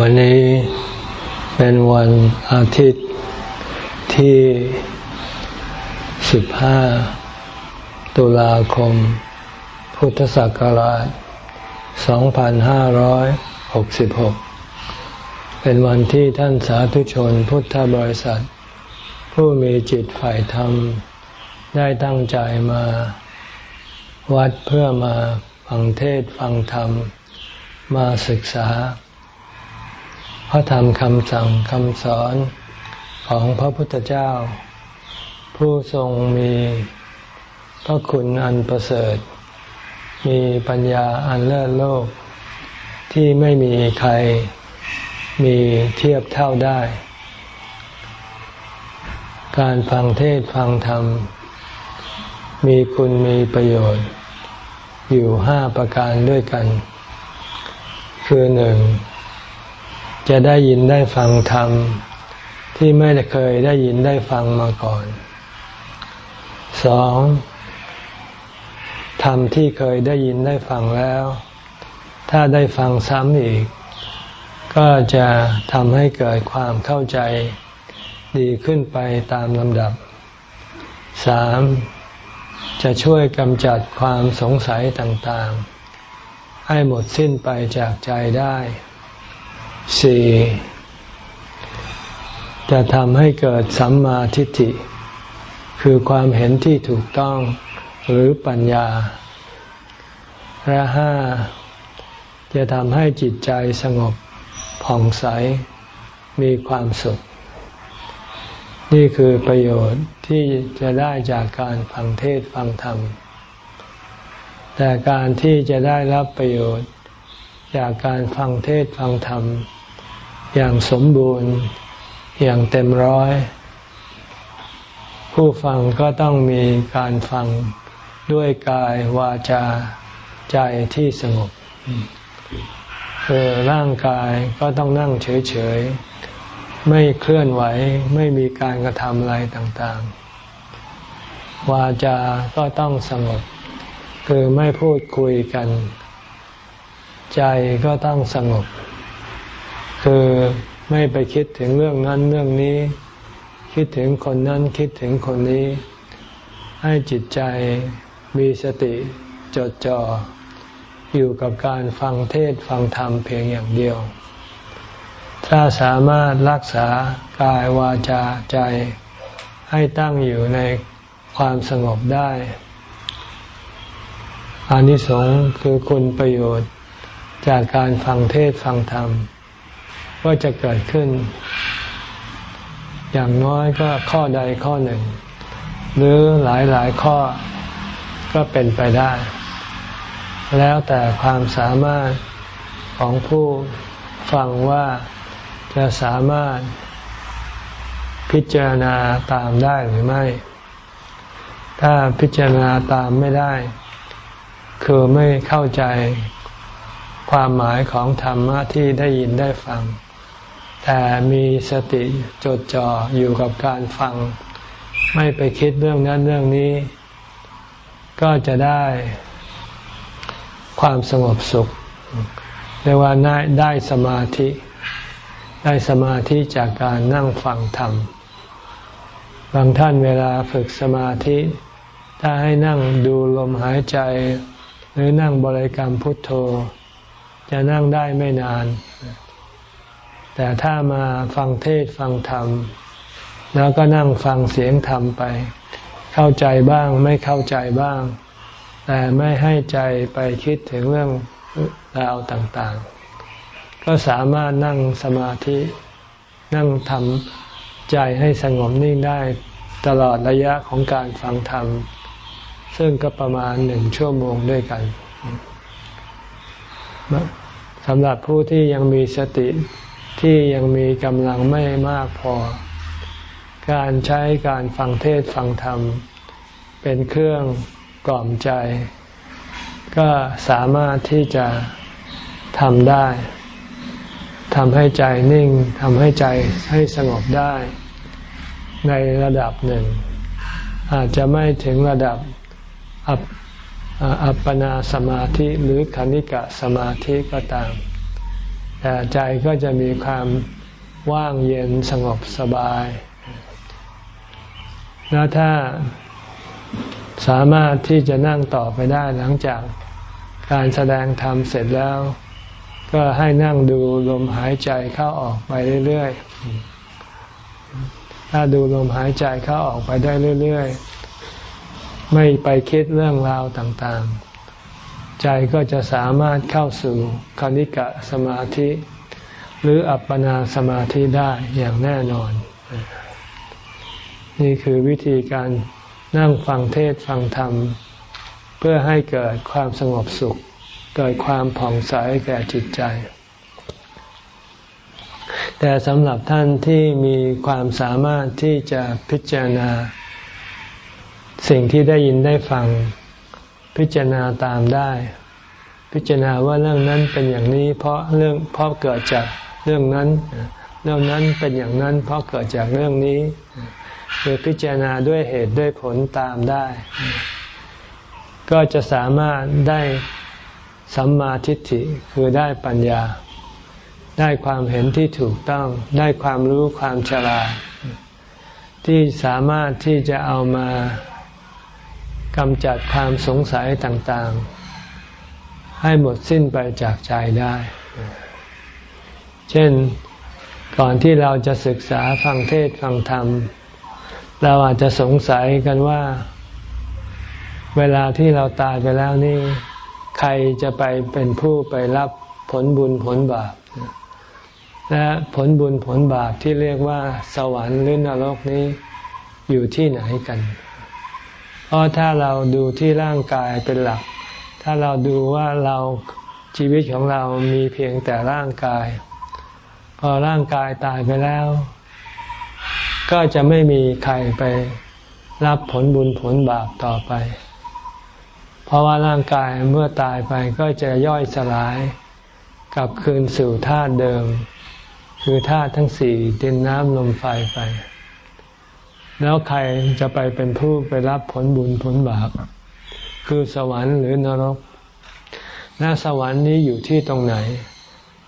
วันนี้เป็นวันอาทิตย์ที่ 15 ตุลาคม พุทธศักราช 2566 เป็นวันที่ท่านสาธุชนพุทธบริษัท ผู้มีจิตฝ่ายธรรม ได้ตั้งใจมาวัดเพื่อมาฟังเทศฟังธรรม มาศึกษา ระธรรมคำสั่งคำสอนของพระพุทธเจ้า ผู้ทรงมีพระคุณอันประเสริฐ มีปัญญาอันเลิศโลก ที่ไม่มีใครมีเทียบเท่าได้ การฟังเทศฟังธรรม มีคุณมีประโยชน์ อยู่ห้าประการด้วยกัน คือหนึ่ง จะได้ยินได้ฟังธรรมที่ไม่เคยได้ยินได้ฟังมาก่อนสองธรรมที่เคยได้ยินได้ฟังแล้ว ถ้าได้ฟังซ้ำอีก ก็จะทำให้เกิดความเข้าใจดีขึ้นไปตามลำดับสามจะช่วยกำจัดความสงสัยต่างๆ ให้หมดสิ้นไปจากใจได้ สี่จะทำให้เกิดสัมมาทิฏฐิ คือความเห็นที่ถูกต้องหรือปัญญา และห้าจะทำให้จิตใจสงบผ่องใสมีความสุข นี่คือประโยชน์ที่จะได้จากการฟังเทศฟังธรรม แต่การที่จะได้รับประโยชน์ จากการฟังเทศฟังธรรม อย่างสมบูรณ์อย่างเต็มร้อย ผู้ฟังก็ต้องมีการฟังด้วยกายวาจาใจที่สงบคือร่างกายก็ต้องนั่งเฉยๆ ไม่เคลื่อนไหวไม่มีการกระทำอะไรต่างๆ วาจาก็ต้องสงบ คือไม่พูดคุยกัน ใจก็ต้องสงบ คือไม่ไปคิดถึงเรื่องนั้นเรื่องนี้ คิดถึงคนนั้นคิดถึงคนนี้ ให้จิตใจมีสติจดจ่ออยู่กับการฟังเทศฟังธรรมเพียงอย่างเดียว ถ้าสามารถรักษากายวาจาใจ ให้ตั้งอยู่ในความสงบได้อานิสงส์คือคุณประโยชน์จากการฟังเทศฟังธรรม ก็จะเกิดขึ้น อย่างน้อยก็ข้อใดข้อหนึ่ง หรือหลายหลายข้อก็เป็นไปได้ แล้วแต่ความสามารถของผู้ฟังว่าจะสามารถพิจารณาตามได้หรือไม่ ถ้าพิจารณาตามไม่ได้ คือไม่เข้าใจความหมายของธรรมะที่ได้ยินได้ฟัง แต่มีสติจดจ่ออยู่กับการฟัง ไม่ไปคิดเรื่องนั้นเรื่องนี้ ก็จะได้ความสงบสุขเรียกว่าได้ได้สมาธิ ได้สมาธิจากการนั่งฟังธรรม บางท่านเวลาฝึกสมาธิ ถ้าให้นั่งดูลมหายใจ หรือนั่งบริกรรมพุทโธ จะนั่งได้ไม่นาน แต่ถ้ามาฟังเทศฟังธรรม แล้วก็นั่งฟังเสียงธรรมไป เข้าใจบ้างไม่เข้าใจบ้าง แต่ไม่ให้ใจไปคิดถึงเรื่องราวต่างๆ ก็สามารถนั่งสมาธินั่งทำใจให้สงบนิ่งได้ตลอดระยะของการฟังธรรม ซึ่งก็ประมาณหนึ่งชั่วโมงด้วยกันสำหรับผู้ที่ยังมีสติ ที่ยังมีกำลังไม่มากพอ การใช้การฟังเทศฟังธรรม เป็นเครื่องกล่อมใจ ก็สามารถที่จะทำได้ทำให้ใจนิ่งทำให้ใจให้สงบได้ ในระดับหนึ่ง อาจจะไม่ถึงระดับอัปปนาสมาธิหรือคณิกะสมาธิก็ตาม แต่ใจก็จะมีความว่างเย็นสงบสบาย แล้วถ้าสามารถที่จะนั่งต่อไปได้หลังจากการแสดงธรรมเสร็จแล้ว ก็ให้นั่งดูลมหายใจเข้าออกไปเรื่อยๆ ถ้าดูลมหายใจเข้าออกไปได้เรื่อยๆ ไม่ไปคิดเรื่องราวต่างๆ ใจก็จะสามารถเข้าสู่คณิกะสมาธิ หรืออัปปนาสมาธิได้อย่างแน่นอน นี่คือวิธีการนั่งฟังเทศฟังธรรม เพื่อให้เกิดความสงบสุข เกิดความผ่องใสแก่จิตใจ แต่สำหรับท่านที่มีความสามารถที่จะพิจารณา สิ่งที่ได้ยินได้ฟัง พิจารณาตามได้ พิจารณาว่าเรื่องนั้นเป็นอย่างนี้ เพราะเรื่องเพราะเกิดจากเรื่องนั้น เรื่องนั้นเป็นอย่างนั้น เพราะเกิดจากเรื่องนี้คือพิจารณาด้วยเหตุด้วยผลตามได้ ก็จะสามารถได้สัมมาทิฏฐิคือได้ปัญญา ได้ความเห็นที่ถูกต้อง ได้ความรู้ความฉลาดที่สามารถที่จะเอามา กำจัดความสงสัยต่างๆ ให้หมดสิ้นไปจากใจได้ เช่นก่อนที่เราจะศึกษาฟังเทศฟังธรรม เราอาจจะสงสัยกันว่า เวลาที่เราตายไปแล้วนี่ ใครจะไปเป็นผู้ไปรับผลบุญผลบาปและผลบุญผลบาปที่เรียกว่า สวรรค์หรือนรกนี้อยู่ที่ไหนกัน เพราะถ้าเราดูที่ร่างกายเป็นหลัก ถ้าเราดูว่าเราชีวิตของเรามีเพียงแต่ร่างกาย พอร่างกายตายไปแล้ว ก็จะไม่มีใครไปรับผลบุญผลบาปต่อไป เพราะว่าร่างกายเมื่อตายไปก็จะย่อยสลายกลับคืนสู่ธาตุเดิม คือธาตุทั้งสี่ดินน้ำลมไฟไป แล้วใครจะไปเป็นผู้ไปรับผลบุญผลบาป คือสวรรค์หรือนรกและสวรรค์นี้อยู่ที่ตรงไหน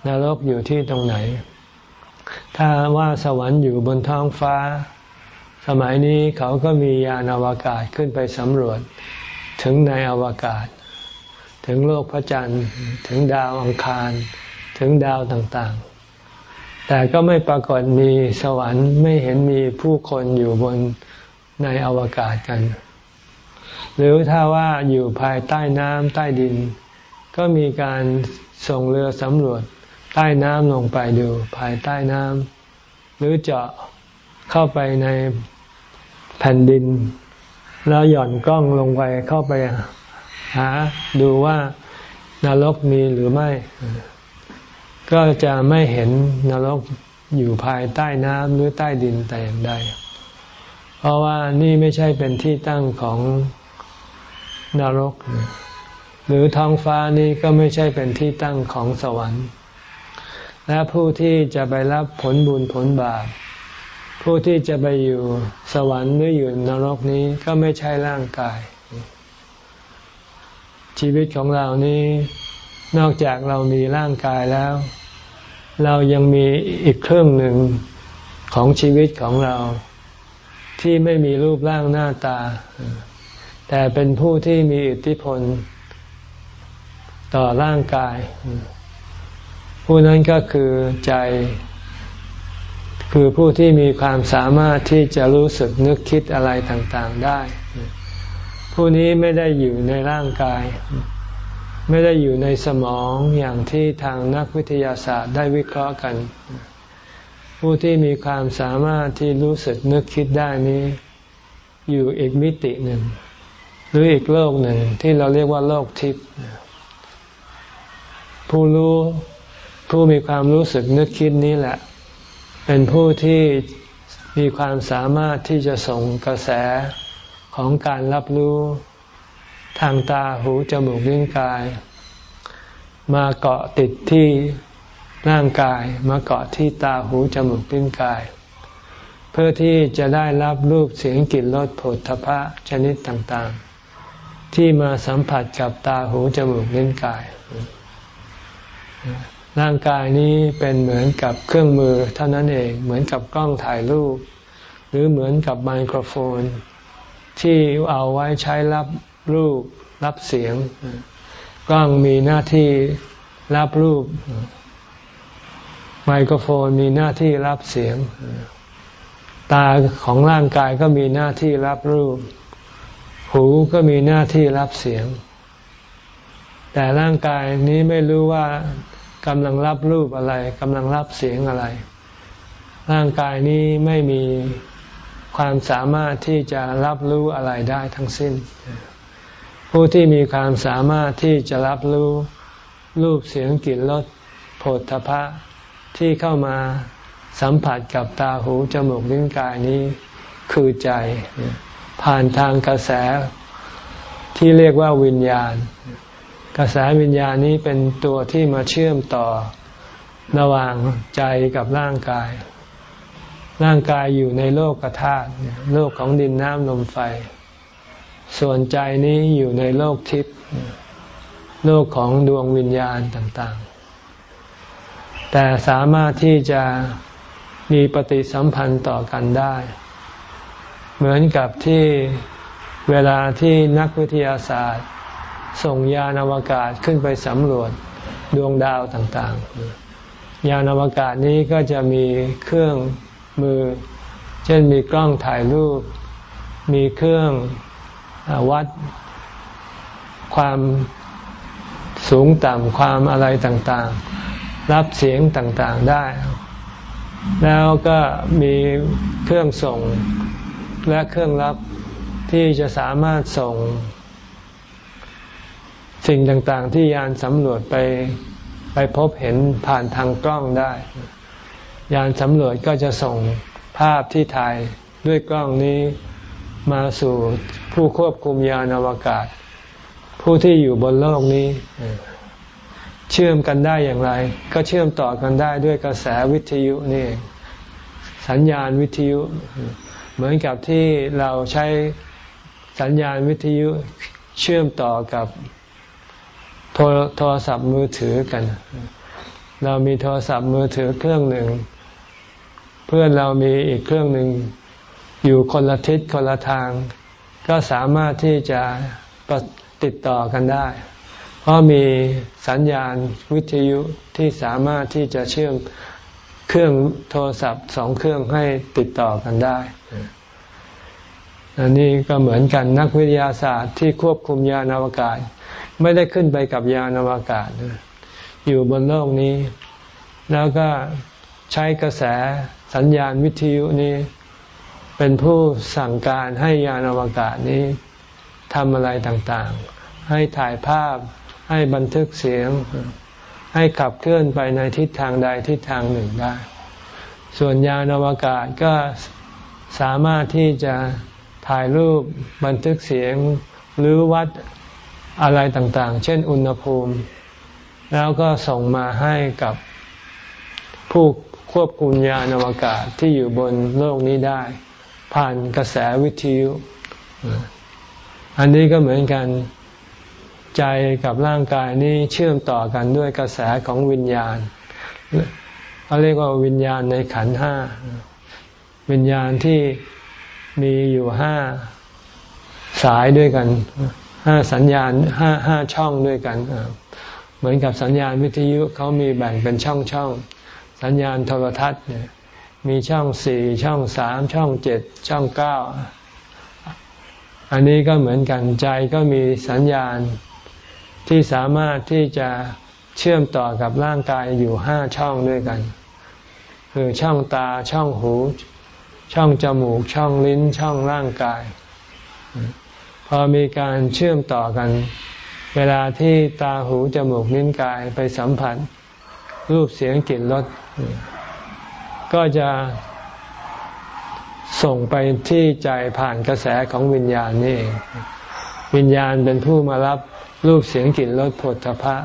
นรกอยู่ที่ตรงไหน ถ้าว่าสวรรค์อยู่บนท้องฟ้า สมัยนี้เขาก็มียานอวกาศขึ้นไปสำรวจ ถึงในอวกาศ ถึงโลกพระจันทร์ ถึงดาวอังคาร ถึงดาวต่างๆ แต่ก็ไม่ปรากฏมีสวรรค์ไม่เห็นมีผู้คนอยู่บนในอวกาศกัน หรือถ้าว่าอยู่ภายใต้น้ำใต้ดิน ก็มีการส่งเรือสำรวจใต้น้ำลงไปดูภายใต้น้ำหรือเจาะเข้าไปในแผ่นดิน แล้วหย่อนกล้องลงไปเข้าไปหาดูว่านรกมีหรือไม่ ก็จะไม่เห็นนรกอยู่ภายใต้น้ำหรือใต้ดินแต่อย่างใด เพราะว่านี่ไม่ใช่เป็นที่ตั้งของนรก หรือท้องฟ้านี้ก็ไม่ใช่เป็นที่ตั้งของสวรรค์ และผู้ที่จะไปรับผลบุญผลบาปผู้ที่จะไปอยู่สวรรค์หรืออยู่นรกนี้ก็ไม่ใช่ร่างกาย ชีวิตของเรานี้ นอกจากเรามีร่างกายแล้ว เรายังมีอีกเครื่องหนึ่งของชีวิตของเรา ที่ไม่มีรูปร่างหน้าตา แต่เป็นผู้ที่มีอิทธิพล ต่อร่างกาย ผู้นั้นก็คือใจ คือผู้ที่มีความสามารถที่จะรู้สึกนึกคิดอะไรต่างๆได้ ผู้นี้ไม่ได้อยู่ในร่างกาย ไม่ได้อยู่ในสมองอย่างที่ทางนักวิทยาศาสตร์ได้วิเคราะห์กัน ผู้ที่มีความสามารถที่รู้สึกนึกคิดได้นี้ อยู่อีกมิติหนึ่ง หรืออีกโลกหนึ่งที่เราเรียกว่าโลกทิพย์ผู้รู้ผู้มีความรู้สึกนึกคิดนี้แหละ เป็นผู้ที่มีความสามารถที่จะส่งกระแสของการรับรู้ ทางตาหูจมูกลิ้นกาย มาเกาะติดที่ร่างกาย มาเกาะที่ตาหูจมูกลิ้นกาย เพื่อที่จะได้รับรูปเสียงกลิ่นรสผลทพะชนิดต่างๆ ที่มาสัมผัสกับตาหูจมูกลิ้นกาย ร่างกายนี้เป็นเหมือนกับเครื่องมือเท่านั้นเองเหมือนกับกล้องถ่ายรูป หรือเหมือนกับไมโครโฟน ที่เอาไว้ใช้รับ รูป รับเสียง กล้องมีหน้าที่รับรูป ไมโครโฟนมีหน้าที่รับเสียง ตาของร่างกายก็มีหน้าที่รับรูป หูก็มีหน้าที่รับเสียง แต่ร่างกายนี้ไม่รู้ว่ากำลังรับรูปอะไรกำลังรับเสียงอะไร ร่างกายนี้ไม่มีความสามารถที่จะรับรู้อะไรได้ทั้งสิ้น ผู้ที่มีความสามารถที่จะรับรู้รูปเสียงกลิ่นรสโผฏฐพะที่เข้ามาสัมผัสกับตาหูจมูกลิ้นกายนี้คือใจ ผ่านทางกระแสที่เรียกว่าวิญญาณ กระแสวิญญาณนี้เป็นตัวที่มาเชื่อมต่อระหว่างใจกับร่างกาย ร่างกายอยู่ในโลกธาตุโลกของดินน้ำลมไฟ ส่วนใจนี้อยู่ในโลกทิพย์โลกของดวงวิญญาณต่างๆ แต่สามารถที่จะมีปฏิสัมพันธ์ต่อกันได้ เหมือนกับที่เวลาที่นักวิทยาศาสตร์ ส่งยานอวกาศขึ้นไปสำรวจดวงดาวต่างๆ ยานอวกาศนี้ก็จะมีเครื่องมือ เช่นมีกล้องถ่ายรูป มีเครื่อง วัดความสูงต่ำความอะไรต่างๆ รับเสียงต่างๆได้ แล้วก็มีเครื่องส่งและเครื่องรับที่จะสามารถส่ง สิ่งต่างๆ ที่ยานสำรวจไปไปพบเห็นผ่านทางกล้องได้ ยานสำรวจก็จะส่งภาพที่ถ่ายด้วยกล้องนี้ มาสู่ผู้ควบคุมยานอวกาศ ผู้ที่อยู่บนโลกนี้ เชื่อมกันได้อย่างไร ก็เชื่อมต่อกันได้ด้วยกระแสวิทยุนี่สัญญาณวิทยุ เหมือนกับที่เราใช้สัญญาณวิทยุเชื่อมต่อกับโทรโทรศัพท์มือถือกัน เรามีโทรศัพท์มือถือเครื่องหนึ่ง เพื่อนเรามีอีกเครื่องหนึ่ง อยู่คนละทิศคนละทาง ก็สามารถที่จะติดต่อกันได้ เพราะมีสัญญาณวิทยุที่สามารถที่จะเชื่อมเครื่องโทรศัพท์สองเครื่องให้ติดต่อกันได้อันนี้ก็เหมือนกันนักวิทยาศาสตร์ที่ควบคุมยานอวกาศ ไม่ได้ขึ้นไปกับยานอวกาศ อยู่บนโลกนี้ แล้วก็ใช้กระแสสัญญาณวิทยุนี้ เป็นผู้สั่งการให้ยานอวกาศนี้ทำอะไรต่างๆ ให้ถ่ายภาพ ให้บันทึกเสียง ให้ขับเคลื่อนไปในทิศทางใดทิศทางหนึ่งได้ ส่วนยานอวกาศก็สามารถที่จะถ่ายรูปบันทึกเสียงหรือวัดอะไรต่างๆ เช่นอุณหภูมิ แล้วก็ส่งมาให้กับผู้ควบคุมยานอวกาศที่อยู่บนโลกนี้ได้ ผ่านกระแสวิทยุ อันนี้ก็เหมือนกันใจกับร่างกายนี้เชื่อมต่อกันด้วยกระแสของวิญญาณเขาเรียกว่าวิญญาณในขันห้า วิญญาณที่มีอยู่ห้าสายด้วยกันห้าสัญญาณห้าห้าช่องด้วยกัน เหมือนกับสัญญาณวิทยุเขามีแบ่งเป็นช่องช่องสัญญาณโทรทัศน์เนี่ย มีช่องสี่ช่องสามช่องเจ็ดช่องเก้าอันนี้ก็เหมือนกันใจก็มีสัญญาณที่สามารถที่จะเชื่อมต่อกับร่างกายอยู่ห้าช่องด้วยกัน คือช่องตาช่องหู ช่องจมูก ช่องลิ้น ช่องร่างกาย พอมีการเชื่อมต่อกัน เวลาที่ตาหูจมูกนิ้นกายไปสัมผัส รูปเสียงกลิ่นรส ก็จะส่งไปที่ใจผ่านกระแสของวิญญาณนี่วิญญาณเป็นผู้มารับรูปเสียงกลิ่นรสผลพะ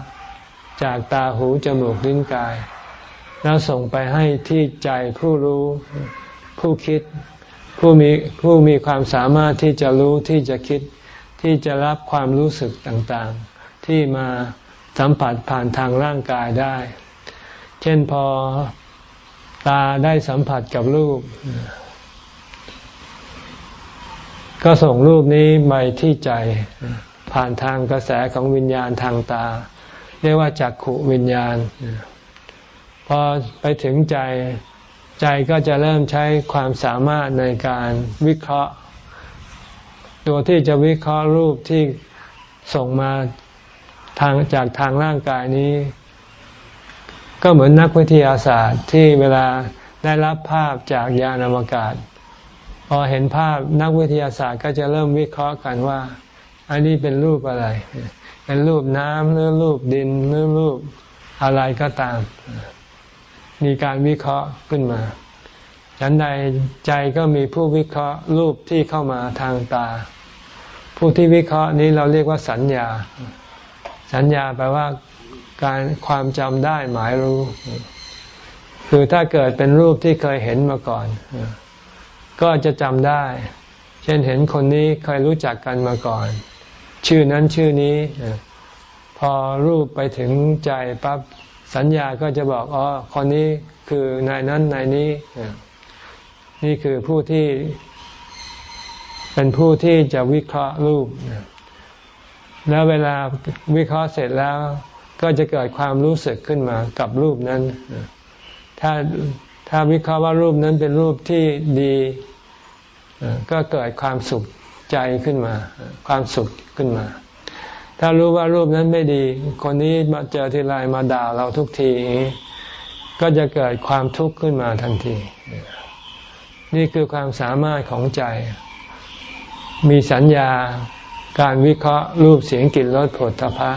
จากตาหูจมูกลิ้นกาย แล้วส่งไปให้ที่ใจผู้รู้ผู้คิด ผู้มีผู้มีความสามารถที่จะรู้ที่จะคิดที่จะรับความรู้สึกต่างๆ ที่มาสัมผัสผ่านทางร่างกายได้ เช่นพอ ตาได้สัมผัสกับรูป ก็ส่งรูปนี้ไปที่ใจ ผ่านทางกระแสของวิญญาณทางตา เรียกว่าจักขุวิญญาณ พอไปถึงใจใจก็จะเริ่มใช้ความสามารถในการวิเคราะห์ ตัวที่จะวิเคราะห์รูปที่ส่งมาทางจากทางร่างกายนี้ ก็เหมือนนักวิทยาศาสตร์ที่เวลาได้รับภาพจากยานอวกาศ พอเห็นภาพนักวิทยาศาสตร์ก็จะเริ่มวิเคราะห์กันว่า อันนี้เป็นรูปอะไร เป็นรูปน้ำหรือรูปดินหรือรูปอะไรก็ตาม มีการวิเคราะห์ขึ้นมาฉันใดใจก็มีผู้วิเคราะห์รูปที่เข้ามาทางตา ผู้ที่วิเคราะห์นี้เราเรียกว่าสัญญา สัญญาแปลว่า การความจำได้หมายรู้ คือถ้าเกิดเป็นรูปที่เคยเห็นมาก่อน ก็จะจำได้ เช่นเห็นคนนี้เคยรู้จักกันมาก่อน ชื่อนั้นชื่อนี้ พอรูปไปถึงใจปั๊บสัญญาก็จะบอกอ๋อคนนี้คือนายนั้นนายนี้ นี่คือผู้ที่ เป็นผู้ที่จะวิเคราะห์รูปแล้วเวลาวิเคราะห์เสร็จแล้ว ก็จะเกิดความรู้สึกขึ้นมากับรูปนั้น ถ้าถ้าวิเคราะห์ว่ารูปนั้นเป็นรูปที่ดีก็เกิดความสุขใจขึ้นมา ความสุขขึ้นมา ถ้ารู้ว่ารูปนั้นไม่ดี คนนี้มาเจอทีไรมาด่าเราทุกที ก็จะเกิดความทุกข์ขึ้นมาทันที นี่คือความสามารถของใจ มีสัญญาการวิเคราะห์รูปเสียงกลิ่นรสผลตภะ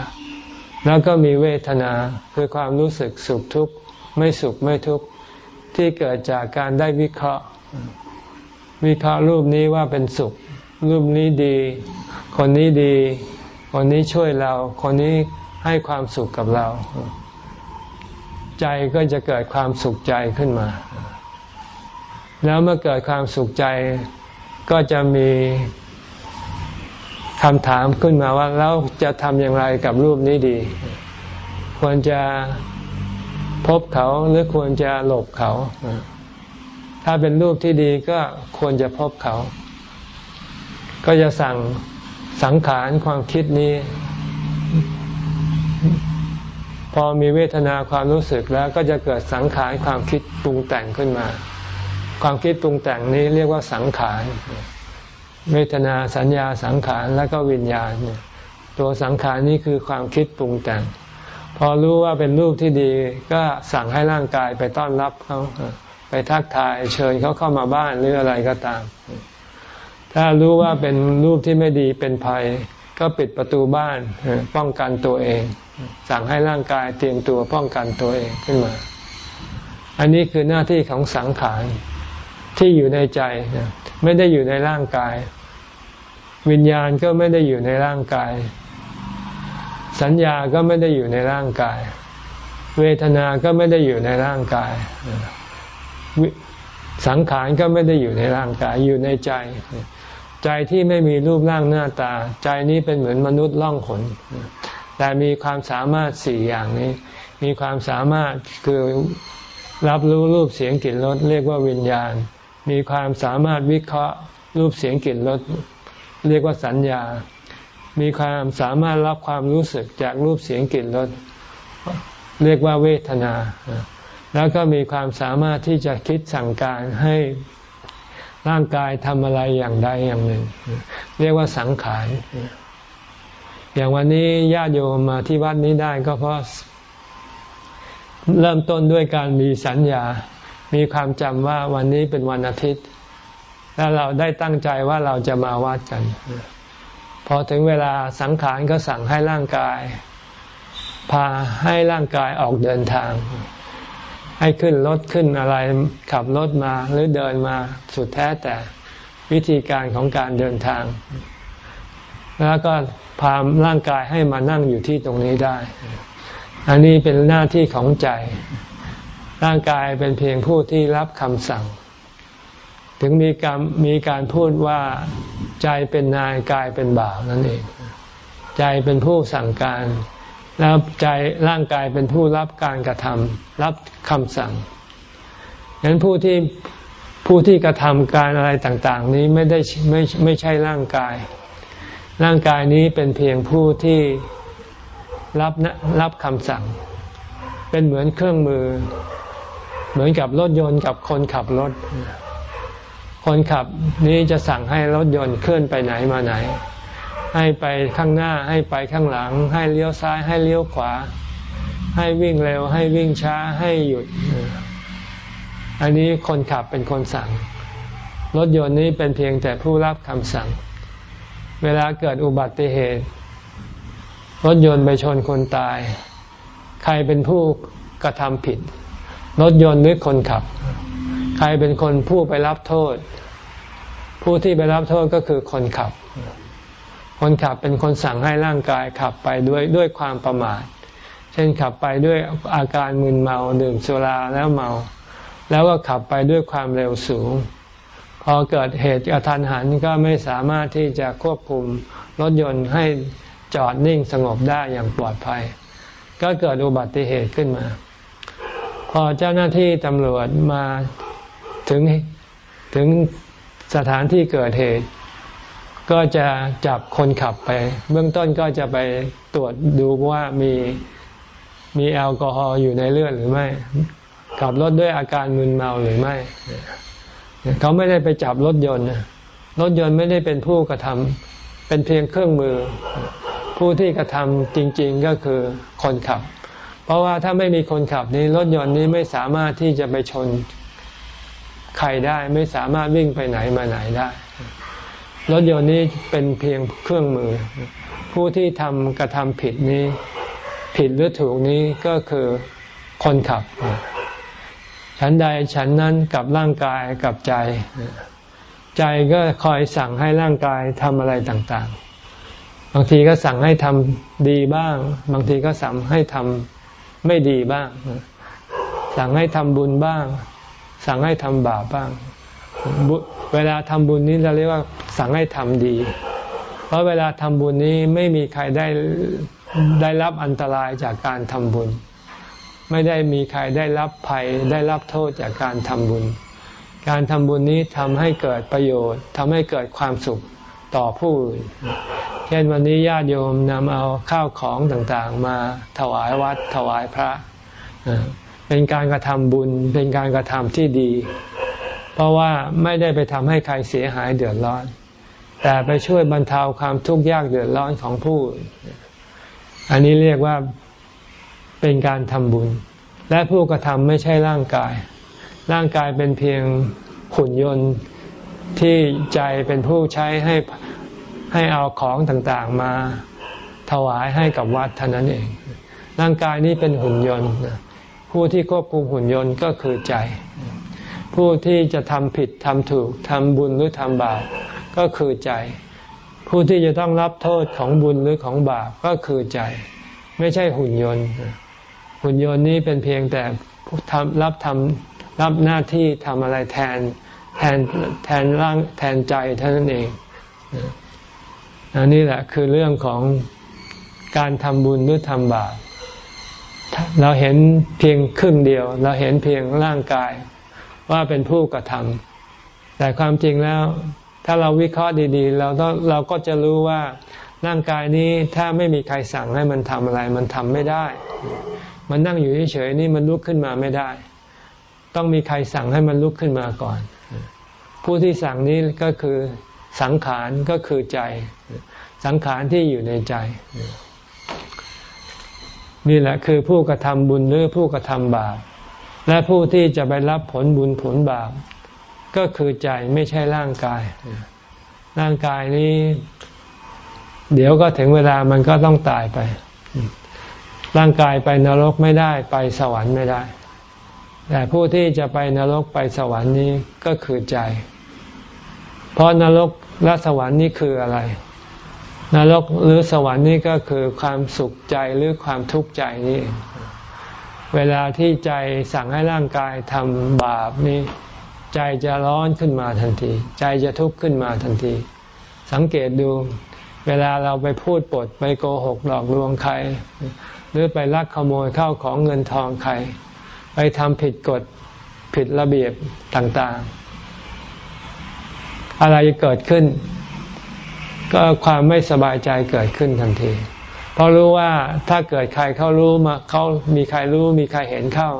แล้วก็มีเวทนาคือความรู้สึกสุขทุกข์ไม่สุขไม่ทุกข์ที่เกิดจากการได้วิเคราะห์ วิเคราะห์รูปนี้ว่าเป็นสุข รูปนี้ดี คนนี้ดี คนนี้ช่วยเรา คนนี้ให้ความสุขกับเรา ใจก็จะเกิดความสุขใจขึ้นมา แล้วเมื่อเกิดความสุขใจก็จะมี คำถามขึ้นมาว่าแล้วจะทำอย่างไรกับรูปนี้ดี ควรจะพบเขาหรือควรจะหลบเขา ถ้าเป็นรูปที่ดีก็ควรจะพบเขา ก็จะสั่งสังขารความคิดนี้ พอมีเวทนาความรู้สึกแล้วก็จะเกิดสังขารความคิดปรุงแต่งขึ้นมา ความคิดปรุงแต่งนี้เรียกว่าสังขาร เวทนาสัญญาสังขารแล้วก็วิญญาณตัวสังขารนี้คือความคิดปรุงแต่ง พอรู้ว่าเป็นรูปที่ดีก็สั่งให้ร่างกายไปต้อนรับเขาไปทักทายเชิญเขาเข้ามาบ้านหรืออะไรก็ตาม ถ้ารู้ว่าเป็นรูปที่ไม่ดีเป็นภัย ก็ปิดประตูบ้านป้องกันตัวเอง สั่งให้ร่างกายเตรียมตัวป้องกันตัวเองขึ้นมา อันนี้คือหน้าที่ของสังขาร ที่อยู่ในใจ ไม่ได้อยู่ในร่างกาย วิญญาณก็ไม่ได้อยู่ในร่างกาย สัญญาก็ไม่ได้อยู่ในร่างกาย เวทนาก็ไม่ได้อยู่ในร่างกาย สังขารก็ไม่ได้อยู่ในร่างกาย อยู่ในใจ ใจที่ไม่มีรูปร่างหน้าตา ใจนี้เป็นเหมือนมนุษย์ล่องขนแต่มีความสามารถสี่อย่างนี้ มีความสามารถคือรับรู้รูปเสียงกลิ่นรสเรียกว่าวิญญาณ มีความสามารถวิเคราะห์รูปเสียงกลิ่นรสเรียกว่าสัญญา มีความสามารถรับความรู้สึกจากรูปเสียงกลิ่นรสเรียกว่าเวทนา แล้วก็มีความสามารถที่จะคิดสั่งการให้ร่างกายทำอะไรอย่างใดอย่างหนึ่ง เรียกว่าสังขารอย่างวันนี้ญาติโยมมาที่วัดนี้ได้ก็เพราะเริ่มต้นด้วยการมีสัญญา มีความจำว่าวันนี้เป็นวันอาทิตย์ แล้วเราได้ตั้งใจว่าเราจะมาวัดกัน พอถึงเวลาสังขารก็สั่งให้ร่างกาย พาให้ร่างกายออกเดินทาง ให้ขึ้นรถขึ้นอะไรขับรถมาหรือเดินมาสุดแท้แต่วิธีการของการเดินทาง แล้วก็พาร่างกายให้มานั่งอยู่ที่ตรงนี้ได้ อันนี้เป็นหน้าที่ของใจ ร่างกายเป็นเพียงผู้ที่รับคำสั่ง ถึงมีการมีการพูดว่าใจเป็นนายกายเป็นบ่าวนั่นเอง ใจเป็นผู้สั่งการ แล้วใจร่างกายเป็นผู้รับการกระทำรับคำสั่งฉะนั้นผู้ที่ผู้ที่กระทำการอะไรต่าง ๆ นี้ไม่ได้ไม่ไม่ใช่ร่างกาย ร่างกายนี้เป็นเพียงผู้ที่รับรับคำสั่ง เป็นเหมือนเครื่องมือ เหมือนกับรถยนต์กับคนขับรถ คนขับนี้จะสั่งให้รถยนต์เคลื่อนไปไหนมาไหน ให้ไปข้างหน้าให้ไปข้างหลัง ให้เลี้ยวซ้ายให้เลี้ยวขวา ให้วิ่งเร็ว ให้วิ่งช้าให้หยุด อันนี้คนขับเป็นคนสั่ง รถยนต์นี้เป็นเพียงแต่ผู้รับคำสั่ง เวลาเกิดอุบัติเหตุ รถยนต์ไปชนคนตาย ใครเป็นผู้กระทำผิด รถยนต์หรือคนขับ ใครเป็นคนผู้ไปรับโทษ ผู้ที่ไปรับโทษก็คือคนขับ คนขับเป็นคนสั่งให้ร่างกายขับไปด้วยด้วยความประมาทเช่นขับไปด้วยอาการมึนเมาดื่มสุราแล้วเมา แล้วก็ขับไปด้วยความเร็วสูง พอเกิดเหตุกระทันหันก็ไม่สามารถที่จะควบคุมรถยนต์ให้จอดนิ่งสงบได้อย่างปลอดภัย ก็เกิดอุบัติเหตุขึ้นมา อเจ้าหน้าที่ตำรวจมาถึงถึงสถานที่เกิดเหตุ ก็จะจับคนขับไป เบื้องต้นก็จะไปตรวจดูว่ามีมีแอลกอฮอล์อยู่ในเลือดหรือไม่ ขับรถด้วยอาการมึนเมาหรือไม่ เขาไม่ได้ไปจับรถยนต์รถยนต์ไม่ได้เป็นผู้กระทำเป็นเพียงเครื่องมือ ผู้ที่กระทำจริง ๆก็คือคนขับ เพราะว่าถ้าไม่มีคนขับนี้รถยนต์นี้ไม่สามารถที่จะไปชนใครได้ไม่สามารถวิ่งไปไหนมาไหนได้รถยนต์นี้เป็นเพียงเครื่องมือ ผู้ที่ทำกระทำผิดนี้ ผิดหรือถูกนี้ก็คือคนขับ ฉันใดฉันนั้นกับร่างกายกับใจ ใจก็คอยสั่งให้ร่างกายทำอะไรต่างๆ บางทีก็สั่งให้ทำดีบ้าง บางทีก็สั่งให้ทำ ไม่ดีบ้าง สั่งให้ทำบุญบ้าง สั่งให้ทำบาปบ้าง เวลาทำบุญนี้เราเรียกว่า สั่งให้ทำดี เพราะเวลาทำบุญนี้ไม่มีใครได้ได้รับอันตรายจากการทำบุญ ไม่ได้มีใครได้รับภัยได้รับโทษจากการทำบุญ การทำบุญนี้ทำให้เกิดประโยชน์ทำให้เกิดความสุข ต่อผู้อื่น เช่นวันนี้ญาติโยมนำเอาข้าวของต่างๆ มาถวายวัดถวายพระ เป็นการกระทำบุญเป็นการกระทำที่ดี เพราะว่าไม่ได้ไปทำให้ใครเสียหายเดือดร้อน แต่ไปช่วยบรรเทาความทุกข์ยากเดือดร้อนของผู้อันนี้เรียกว่าเป็นการทำบุญ และผู้กระทำไม่ใช่ร่างกาย ร่างกายเป็นเพียงหุ่นยนต์ที่ใจเป็นผู้ใช้ให้ ให้เอาของต่างๆมาถวายให้กับวัดเท่านั้นเอง ร่างกายนี้เป็นหุ่นยนต์ ผู้ที่ควบคุมหุ่นยนต์ก็คือใจ ผู้ที่จะทำผิดทำถูกทำบุญหรือทำบาปก็คือใจ ผู้ที่จะต้องรับโทษของบุญหรือของบาปก็คือใจ ไม่ใช่หุ่นยนต์ หุ่นยนต์นี้เป็นเพียงแต่ทำรับทำรับหน้าที่ทำอะไรแทนแทนแทนร่างแทนใจเท่านั้นเอง อันนี้แหละคือเรื่องของการทำบุญหรือทำบาปเราเห็นเพียงครึ่งเดียว เราเห็นเพียงร่างกายว่าเป็นผู้กระทำแต่ความจริงแล้ว ถ้าเราวิเคราะห์ดี ๆ เราต้องเราก็จะรู้ว่าร่างกายนี้ถ้าไม่มีใครสั่งให้มันทำอะไร มันทำไม่ได้ มันนั่งอยู่เฉยๆนี่มันลุกขึ้นมาไม่ได้ ต้องมีใครสั่งให้มันลุกขึ้นมาก่อน ผู้ที่สั่งนี้ก็คือ สังขารก็คือใจ สังขารที่อยู่ในใจ นี่แหละคือผู้กระทำบุญหรือผู้กระทำบาปและผู้ที่จะไปรับผลบุญผลบาป ก็คือใจไม่ใช่ร่างกาย ร่างกายนี้ เดี๋ยวก็ถึงเวลามันก็ต้องตายไป ร่างกายไปนรกไม่ได้ไปสวรรค์ไม่ได้ แต่ผู้ที่จะไปนรกไปสวรรค์นี้ก็คือใจ เพราะนรก และสวรรค์นี่คืออะไร นรกหรือสวรรค์นี่ก็คือความสุขใจหรือความทุกข์ใจนี่ เวลาที่ใจสั่งให้ร่างกายทำบาปนี้ใจจะร้อนขึ้นมาทันที ใจจะทุกข์ขึ้นมาทันที สังเกตดูเวลาเราไปพูดปดไปโกหกหลอกลวงใคร หรือไปลักขโมยเข้าของเงินทองใคร ไปทำผิดกฎผิดระเบียบต่างๆ อะไรเกิดขึ้น ก็ความไม่สบายใจเกิดขึ้นทันที เพราะรู้ว่าถ้าเกิดใครเขารู้มาเขามีใครรู้มีใครเห็นเข้า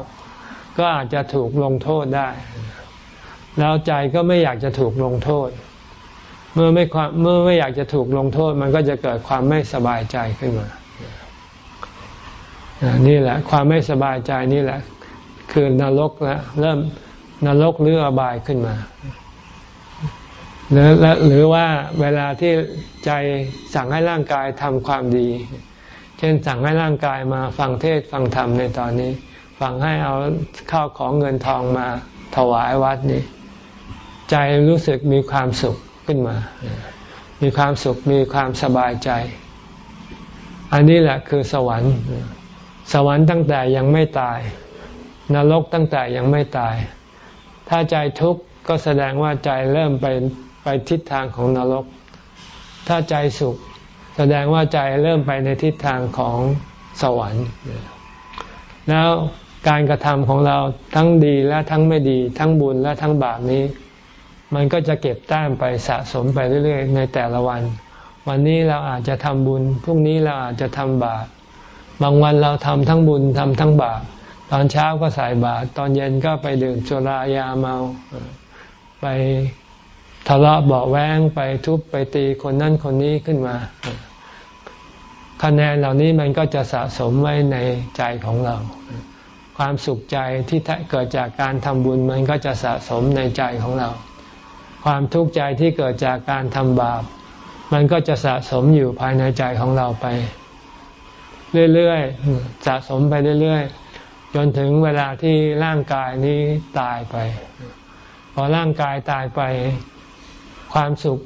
ก็อาจจะถูกลงโทษได้ แล้วใจก็ไม่อยากจะถูกลงโทษ เมื่อไม่ความเมื่อไม่อยากจะถูกลงโทษ มันก็จะเกิดความไม่สบายใจขึ้นมานี่แหละ ความไม่สบายใจนี่แหละ คือนรกแล้วเริ่มนรกหรืออบายขึ้นมา หรือหรือว่าเวลาที่ใจสั่งให้ร่างกายทำความดี เช่นสั่งให้ร่างกายมาฟังเทศฟังธรรมในตอนนี้ ฟังให้เอาข้าวของเงินทองมาถวายวัดนี้ ใจรู้สึกมีความสุขขึ้นมา มีความสุขมีความสบายใจ อันนี้แหละคือสวรรค์ สวรรค์ตั้งแต่ยังไม่ตาย นรกตั้งแต่ยังไม่ตาย ถ้าใจทุกข์ก็แสดงว่าใจเริ่มไป ไปทิศทางของนรก ถ้าใจสุข แสดงว่าใจเริ่มไปในทิศทางของสวรรค์ แล้วการกระทำของเราทั้งดีและทั้งไม่ดี ทั้งบุญและทั้งบาปนี้ มันก็จะเก็บแต้มไปสะสมไปเรื่อยๆ ในแต่ละวัน วันนี้เราอาจจะทำบุญ พรุ่งนี้เราอาจจะทำบาป บางวันเราทำทั้งบุญทำทั้งบาป ตอนเช้าก็ใส่บาตร ตอนเย็นก็ไปดื่มสุรายาเมา ไป ทะเลาะเบาแวงไปทุบไปตีคนนั้นคนนี้ขึ้นมา คะแนนเหล่านี้มันก็จะสะสมไว้ในใจของเรา ความสุขใจที่เกิดจากการทำบุญมันก็จะสะสมในใจของเรา ความทุกข์ใจที่เกิดจากการทำบาป มันก็จะสะสมอยู่ภายในใจของเราไป เรื่อยๆสะสมไปเรื่อยๆ จนถึงเวลาที่ร่างกายนี้ตายไป พอร่างกายตายไป ความสุข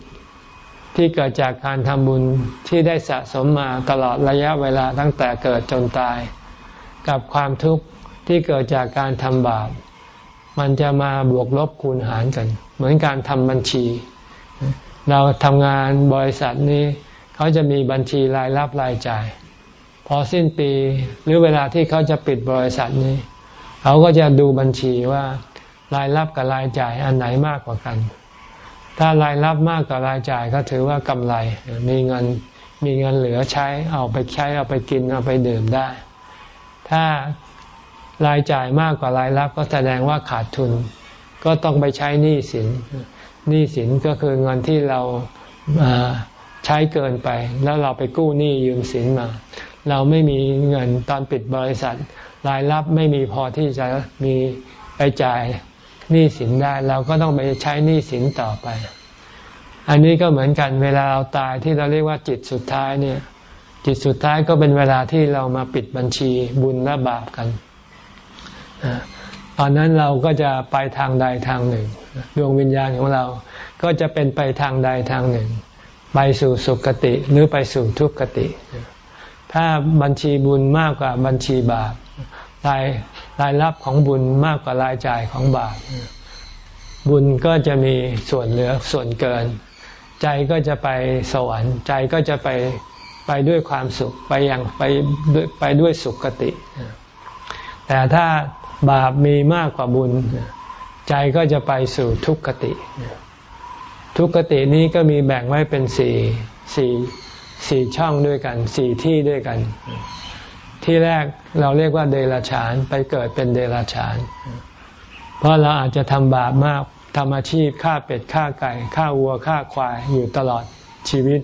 ที่เกิดจากการทำบุญที่ได้สะสมมาตลอดระยะเวลาตั้งแต่เกิดจนตาย กับความทุกข์ที่เกิดจากการทำบาปมันจะมาบวกลบคูณหารกัน เหมือนการทำบัญชี เราทำงานบริษัทนี้ เขาจะมีบัญชีรายรับรายจ่าย พอสิ้นปีหรือเวลาที่เขาจะปิดบริษัทนี้ เขาก็จะดูบัญชีว่ารายรับกับรายจ่ายอันไหนมากกว่ากัน ถ้ารายรับมากกว่ารายจ่ายก็ถือว่ากำไร มีเงินมีเงินเหลือใช้เอาไปใช้เอาไปกินเอาไปดื่มได้ ถ้ารายจ่ายมากกว่ารายรับก็แสดงว่าขาดทุน ก็ต้องไปใช้หนี้สินหนี้สินก็คือเงินที่เราใช้เกินไป แล้วเราไปกู้หนี้ยืมสินมา เราไม่มีเงินตอนปิดบริษัท รายรับไม่มีพอที่จะมีไปจ่าย หนี้สินได้ เราก็ต้องไปใช้หนี้สินต่อไป อันนี้ก็เหมือนกันเวลาเราตายที่เราเรียกว่าจิตสุดท้ายเนี่ย จิตสุดท้ายก็เป็นเวลาที่เรามาปิดบัญชีบุญและบาปกันตอนนั้นเราก็จะไปทางใดทางหนึ่ง ดวงวิญญาณของเราก็จะเป็นไปทางใดทางหนึ่ง ไปสู่สุคติหรือไปสู่ทุกขติ ถ้าบัญชีบุญมากกว่าบัญชีบาปราย รายรับของบุญมากกว่ารายจ่ายของบาปบุญก็จะมีส่วนเหลือส่วนเกิน ใจก็จะไปสวรรค์ ใจก็จะไปไปด้วยความสุขไปอย่างไปไปด้วยสุขติ แต่ถ้าบาปมีมากกว่าบุญ ใจก็จะไปสู่ทุกขติ ทุกขตินี้ก็มีแบ่งไว้เป็นสี่สี่สี่ช่องด้วยกันสี่ที่ด้วยกัน ที่แรกเราเรียกว่าเดรัจฉานไปเกิดเป็นเดรัจฉาน เพราะเราอาจจะทำบาปมากทำอาชีพฆ่าเป็ดฆ่าไก่ฆ่าวัวฆ่าควายอยู่ตลอดชีวิต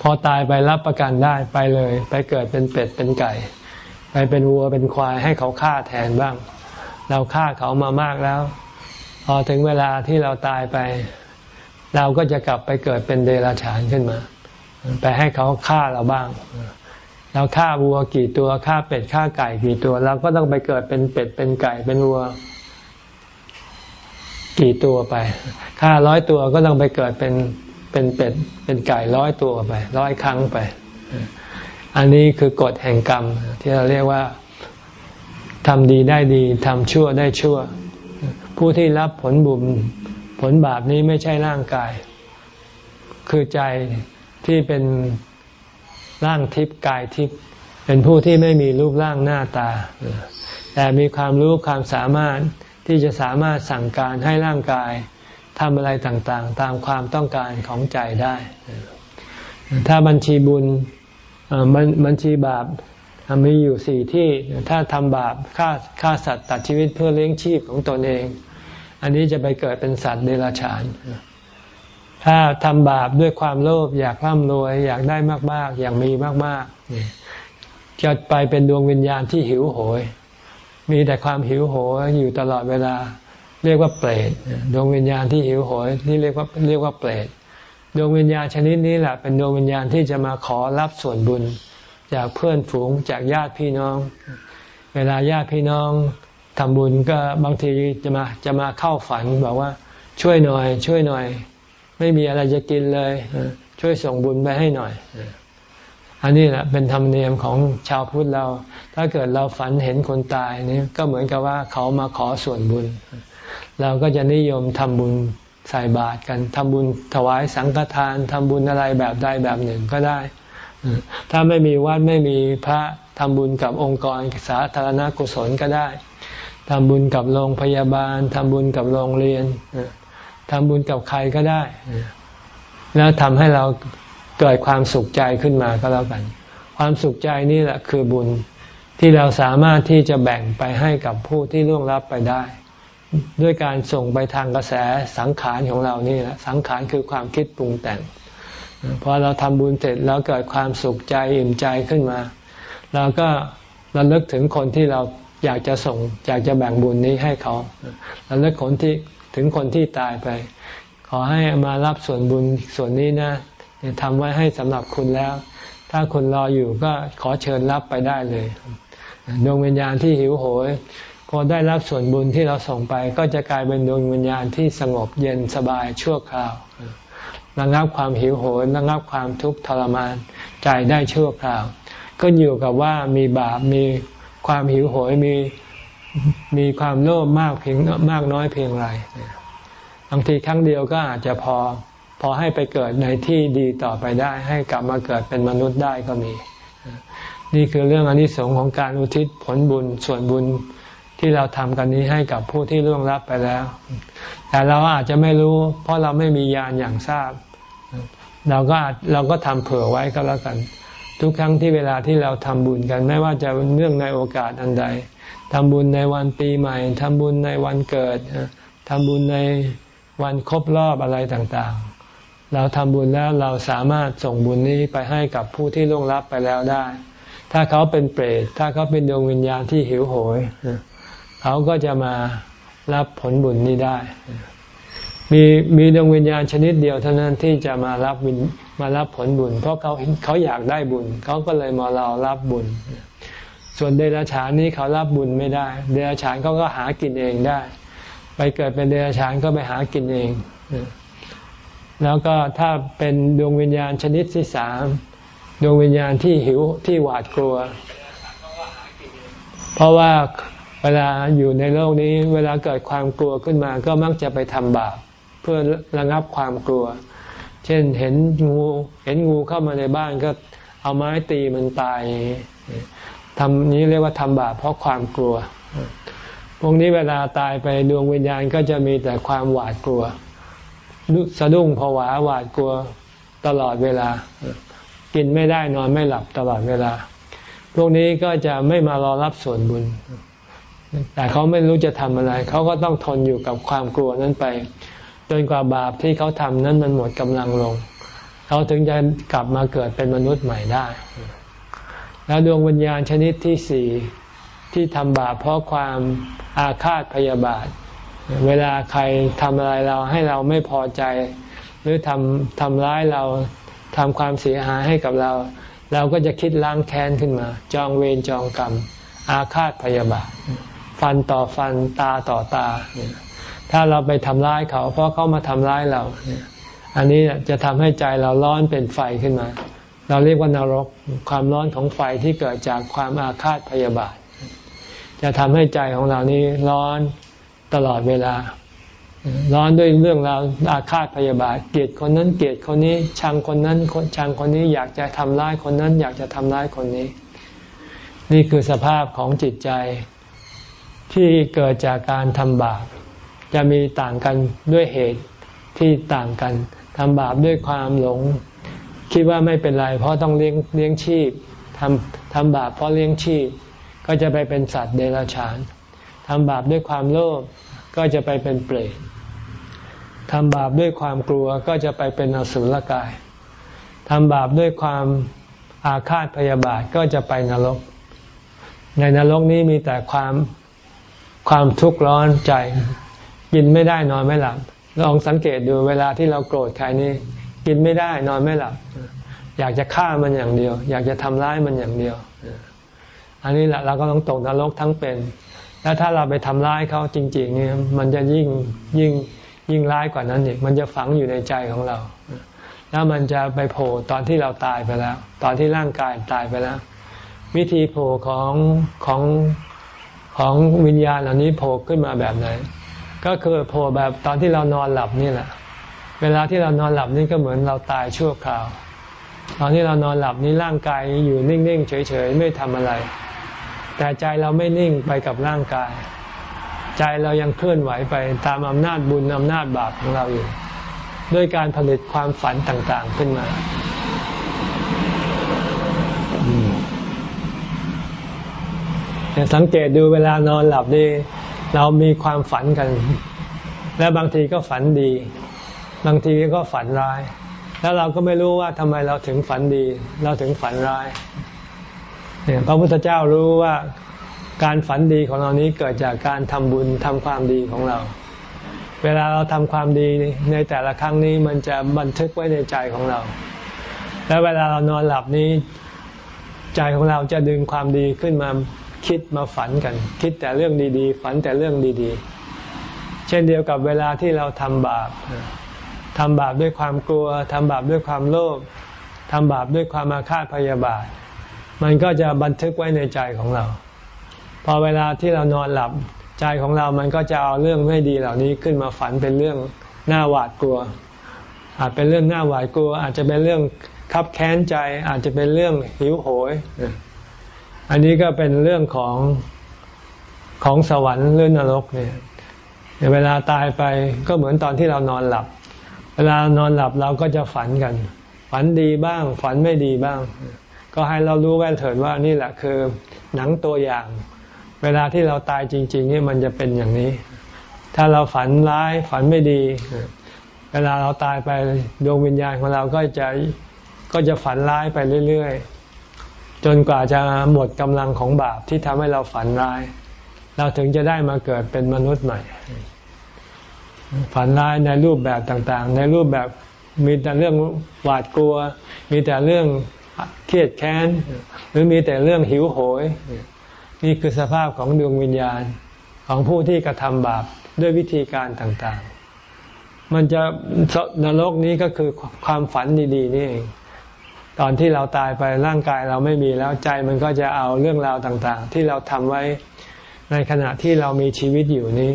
พอตายไปรับประกันได้ไปเลย ไปเกิดเป็นเป็ดเป็นไก่ ไปเป็นวัวเป็นควายให้เขาฆ่าแทนบ้าง เราฆ่าเขามามากแล้ว พอถึงเวลาที่เราตายไป เราก็จะกลับไปเกิดเป็นเดรัจฉานขึ้นมา ไปให้เขาฆ่าเราบ้าง เราฆ่าวัวกี่ตัวฆ่าเป็ดฆ่าไก่กี่ตัวเราก็ต้องไปเกิดเป็นเป็ดเป็นไก่เป็นวัว กี่ตัวไปฆ่าร้อยตัวก็ต้องไปเกิดเป็นเป็นเป็ดเป็นไก่ร้อยตัวไปร้อยครั้งไป อันนี้คือกฎแห่งกรรม ที่เราเรียกว่าทำดีได้ดีทำชั่วได้ชั่ว ผู้ที่รับผลบุญผลบาปนี้ไม่ใช่ร่างกาย คือใจที่เป็น ร่างทิพย์กายทิพย์เป็นผู้ที่ไม่มีรูปร่างหน้าตา แต่มีความรู้ความสามารถที่จะสามารถสั่งการให้ร่างกายทำอะไรต่างๆ ตามความต้องการของใจได้ ถ้าบัญชีบุญบัญชีบาปมีอยู่สี่ที่ถ้าทำบาปฆ่าฆ่าสัตว์ตัดชีวิตเพื่อเลี้ยงชีพของตนเอง อันนี้จะไปเกิดเป็นสัตว์เดรัจฉาน ถ้าทำบาปด้วยความโลภอยากร่ำรวย อยากได้มาก ๆ อยากมีมากๆจะไปเป็นดวงวิญญาณที่หิวโหย มีแต่ความหิวโหยอยู่ตลอดเวลา เรียกว่าเปรตดวงวิญญาณที่หิวโหยนี่เรียกว่าเรียกว่าเปรตดวงวิญญาณชนิดนี้แหละเป็นดวงวิญญาณที่จะมาขอรับส่วนบุญ จากเพื่อนฝูงจากญาติพี่น้อง เวลาญาติพี่น้องทำบุญก็บางทีจะมาจะมาเข้าฝันบอกว่าช่วยหน่อย ช่วยหน่อย ไม่มีอะไรจะกินเลย ช่วยส่งบุญไปให้หน่อย อันนี้แหละเป็นธรรมเนียมของชาวพุทธเรา ถ้าเกิดเราฝันเห็นคนตายนี่ก็เหมือนกับว่าเขามาขอส่วนบุญ เราก็จะนิยมทำบุญใส่บาตรกันทำบุญถวายสังฆทานทำบุญอะไรแบบใดแบบหนึ่งก็ได้ ถ้าไม่มีวัดไม่มีพระทำบุญกับองค์กรสาธารณกุศลก็ได้ทำบุญกับโรงพยาบาลทำบุญกับโรงเรียน ทำบุญกับใครก็ได้ แล้วทำให้เราเกิดความสุขใจขึ้นมาก็แล้วกัน ความสุขใจนี่แหละคือบุญที่เราสามารถที่จะแบ่งไปให้กับผู้ที่ล่วงลับไปได้ ด้วยการส่งไปทางกระแสสังขารของเรานี่แหละสังขารคือความคิดปรุงแต่งพอเราทำบุญเสร็จแล้วเกิดความสุขใจอิ่มใจขึ้นมา เราก็ระลึกถึงคนที่เราอยากจะส่งอยากจะแบ่งบุญนี้ให้เขาระลึกคนที่ ถึงคนที่ตายไป ขอให้มารับส่วนบุญส่วนนี้นะทำไว้ให้สำหรับคุณแล้ว ถ้าคุณรออยู่ก็ขอเชิญรับไปได้เลยดวงวิญญาณที่หิวโหยพอได้รับส่วนบุญที่เราส่งไป ก็จะกลายเป็นดวงวิญญาณที่สงบเย็นสบายชั่วคราวระงับความหิวโหยระงับความทุกข์ทรมานใจได้ชั่วคราว ก็อยู่กับว่ามีบาปมีความหิวโหยมี มีความโลภมากเพียงมากน้อยเพียงไรบางทีครั้งเดียวก็อาจจะพอ พอให้ไปเกิดในที่ดีต่อไปได้ ให้กลับมาเกิดเป็นมนุษย์ได้ก็มี นี่คือเรื่องอนิสงส์ของการอุทิศผลบุญส่วนบุญที่เราทำกันนี้ให้กับผู้ที่ล่วงลับไปแล้ว แต่เราอาจจะไม่รู้ เพราะเราไม่มีญาณอย่างทราบ เราก็เราก็ทำเผื่อไว้ก็แล้วกัน ทุกครั้งที่เวลาที่เราทำบุญกัน ไม่ว่าจะเนื่องในโอกาสอันใด ทำบุญในวันปีใหม่ทำบุญในวันเกิดทำบุญในวันครบรอบอะไรต่างๆ เราทำบุญแล้วเราสามารถส่งบุญนี้ไปให้กับผู้ที่ล่วงลับไปแล้วได้ ถ้าเขาเป็นเปรต ถ้าเขาเป็นดวงวิญญาณที่หิวโหย เขาก็จะมารับผลบุญนี้ได้ มีมีดวงวิญญาณชนิดเดียวเท่านั้นที่จะมารับมารับผลบุญ เพราะเขาเขาอยากได้บุญ เขาก็เลยมาเรารับบุญ ส่วนเดรัจฉานนี้เขารับบุญไม่ได้ เดรัจฉานเขาก็หากินเองได้ ไปเกิดเป็นเดรัจฉานก็ไปหากินเอง แล้วก็ถ้าเป็นดวงวิญญาณชนิดที่สามดวงวิญญาณที่หิวที่หวาดกลัว เพราะว่าเวลาอยู่ในโลกนี้ เวลาเกิดความกลัวขึ้นมา ก็มักจะไปทำบาปเพื่อระงับความกลัว เช่นเห็นงู เห็นงูเข้ามาในบ้านก็เอาไม้ตีมันตาย ทำนี้เรียกว่าทำบาปเพราะความกลัว พวกนี้เวลาตายไปดวงวิญญาณก็จะมีแต่ความหวาดกลัว สะดุ้งผวาหวาดกลัวตลอดเวลา กินไม่ได้นอนไม่หลับตลอดเวลา พวกนี้ก็จะไม่มารอรับส่วนบุญ แต่เขาไม่รู้จะทำอะไร เขาก็ต้องทนอยู่กับความกลัวนั้นไป จนกว่าบาปที่เขาทำนั้นมันหมดกำลังลง เขาถึงจะกลับมาเกิดเป็นมนุษย์ใหม่ได้ แล้วดวงวิญญาณชนิดที่สี่ที่ทำบาปเพราะความอาฆาตพยาบาท เวลาใครทำอะไรเราให้เราไม่พอใจ หรือทำทำร้ายเราทำความเสียหายให้กับเรา เราก็จะคิดล้างแค้นขึ้นมา จองเวรจองกรรม อาฆาตพยาบาท ฟันต่อฟันตาต่อตา ถ้าเราไปทำร้ายเขา เพราะเขามาทำร้ายเรา อันนี้จะทำให้ใจเราร้อนเป็นไฟขึ้นมา เราเรียกว่านรกความร้อนของไฟที่เกิดจากความอาฆาตพยาบาท จะทำให้ใจของเรานี้ร้อนตลอดเวลา ร้อนด้วยเรื่องราวอาฆาตพยาบาท เกลียดคนนั้นเกลียดคนนี้ ชังคนนั้นชังคนนี้อยากจะทำร้ายคนนั้น อยากจะทำร้ายคนนี้ นี่คือสภาพของจิตใจที่เกิดจากการทำบาปจะมีต่างกันด้วยเหตุที่ต่างกันทำบาปด้วยความหลง คิดว่าไม่เป็นไร เพราะต้องเลี้ยงเลี้ยงชีพทำทำบาปเพราะเลี้ยงชีพ ก็จะไปเป็นสัตว์เดรัจฉานทำบาปด้วยความโลภก็จะไปเป็นเปรตทำบาปด้วยความกลัวก็จะไปเป็นอสุรกายทำบาปด้วยความอาฆาตพยาบาทก็จะไปนรก ในนรกนี้มีแต่ความความทุกข์ร้อนใจ กินไม่ได้นอนไม่หลับลองสังเกตดูเวลาที่เราโกรธใครนี่ กินไม่ได้ นอนไม่หลับ อยากจะฆ่ามันอย่างเดียว อยากจะทำร้ายมันอย่างเดียว อันนี้แหละเราก็ต้องตกนรกทั้งเป็น แล้วถ้าเราไปทำร้ายเขาจริง ๆ เนี่ย มันจะยิ่งยิ่งยิ่งร้ายกว่านั้นอีก มันจะฝังอยู่ในใจของเรา แล้วมันจะไปโผล่ตอนที่เราตายไปแล้ว ตอนที่ร่างกายตายไปแล้ว วิธีโผล่ของของของวิญญาณเหล่านี้โผล่ขึ้นมาแบบไหน ก็คือโผล่แบบตอนที่เรานอนหลับนี่แหละ เวลาที่เรานอนหลับนี่ก็เหมือนเราตายชั่วคราว ตอนที่เรานอนหลับนี่ร่างกายอยู่นิ่งๆเฉยๆไม่ทำอะไร แต่ใจเราไม่นิ่งไปกับร่างกาย ใจเรายังเคลื่อนไหวไปตามอำนาจบุญอำนาจบาปของเราอยู่ด้วยการผลิตความฝันต่างๆขึ้นมาสังเกตดูเวลานอนหลับนี่เรามีความฝันกัน และบางทีก็ฝันดี บางทีก็ฝันร้าย แล้วเราก็ไม่รู้ว่าทำไมเราถึงฝันดี เราถึงฝันร้ายเนี่ยพระพุทธเจ้ารู้ว่าการฝันดีของเรานี้เกิดจากการทำบุญทำความดีของเรา เวลาเราทำความดีในแต่ละครั้งนี้มันจะบันทึกไว้ในใจของเรา แล้วเวลาเรานอนหลับนี้ ใจของเราจะดึงความดีขึ้นมาคิดมาฝันกัน คิดแต่เรื่องดีๆ ฝันแต่เรื่องดีๆ เช่นเดียวกับเวลาที่เราทำบาป ทำบาปด้วยความกลัวทำบาปด้วยความโลภทำบาปด้วยความอาฆาตพยาบาท มันก็จะบันทึกไว้ในใจของเรา พอเวลาที่เรานอนหลับใจของเรามันก็จะเอาเรื่องไม่ดีเหล่านี้ขึ้นมาฝันเป็นเรื่องน้าหวาดกลัว อาจเป็นเรื่องน้าหวาดกลัว อาจจะเป็นเรื่องคับแค้นใจ อาจจะเป็นเรื่องหิวโหย อันนี้ก็เป็นเรื่องของของสวรรค์หรือนรกเนี่ยเวลาตายไปก็เหมือนตอนที่เรานอนหลับ เวลานอนหลับเราก็จะฝันกัน ฝันดีบ้าง ฝันไม่ดีบ้าง ก็ให้เรารู้ไว้เถิดว่านี่แหละคือหนังตัวอย่าง เวลาที่เราตายจริง ๆ นี่มันจะเป็นอย่างนี้ ถ้าเราฝันร้ายฝันไม่ดี เวลาเราตายไปดวงวิญญาณของเราก็จะก็จะฝันร้ายไปเรื่อยๆ จนกว่าจะหมดกำลังของบาปที่ทำให้เราฝันร้าย เราถึงจะได้มาเกิดเป็นมนุษย์ใหม่ ฝันร้ายในรูปแบบต่างๆ ในรูปแบบมีแต่เรื่องหวาดกลัว มีแต่เรื่องเครียดแค้น หรือมีแต่เรื่องหิวโหย นี่คือสภาพของดวงวิญญาณของผู้ที่กระทำบาปด้วยวิธีการต่างๆ มันจะนรกนี้ก็คือความฝันดีๆนี่เองตอนที่เราตายไปร่างกายเราไม่มีแล้วใจมันก็จะเอาเรื่องราวต่างๆ ที่เราทำไว้ในขณะที่เรามีชีวิตอยู่นี้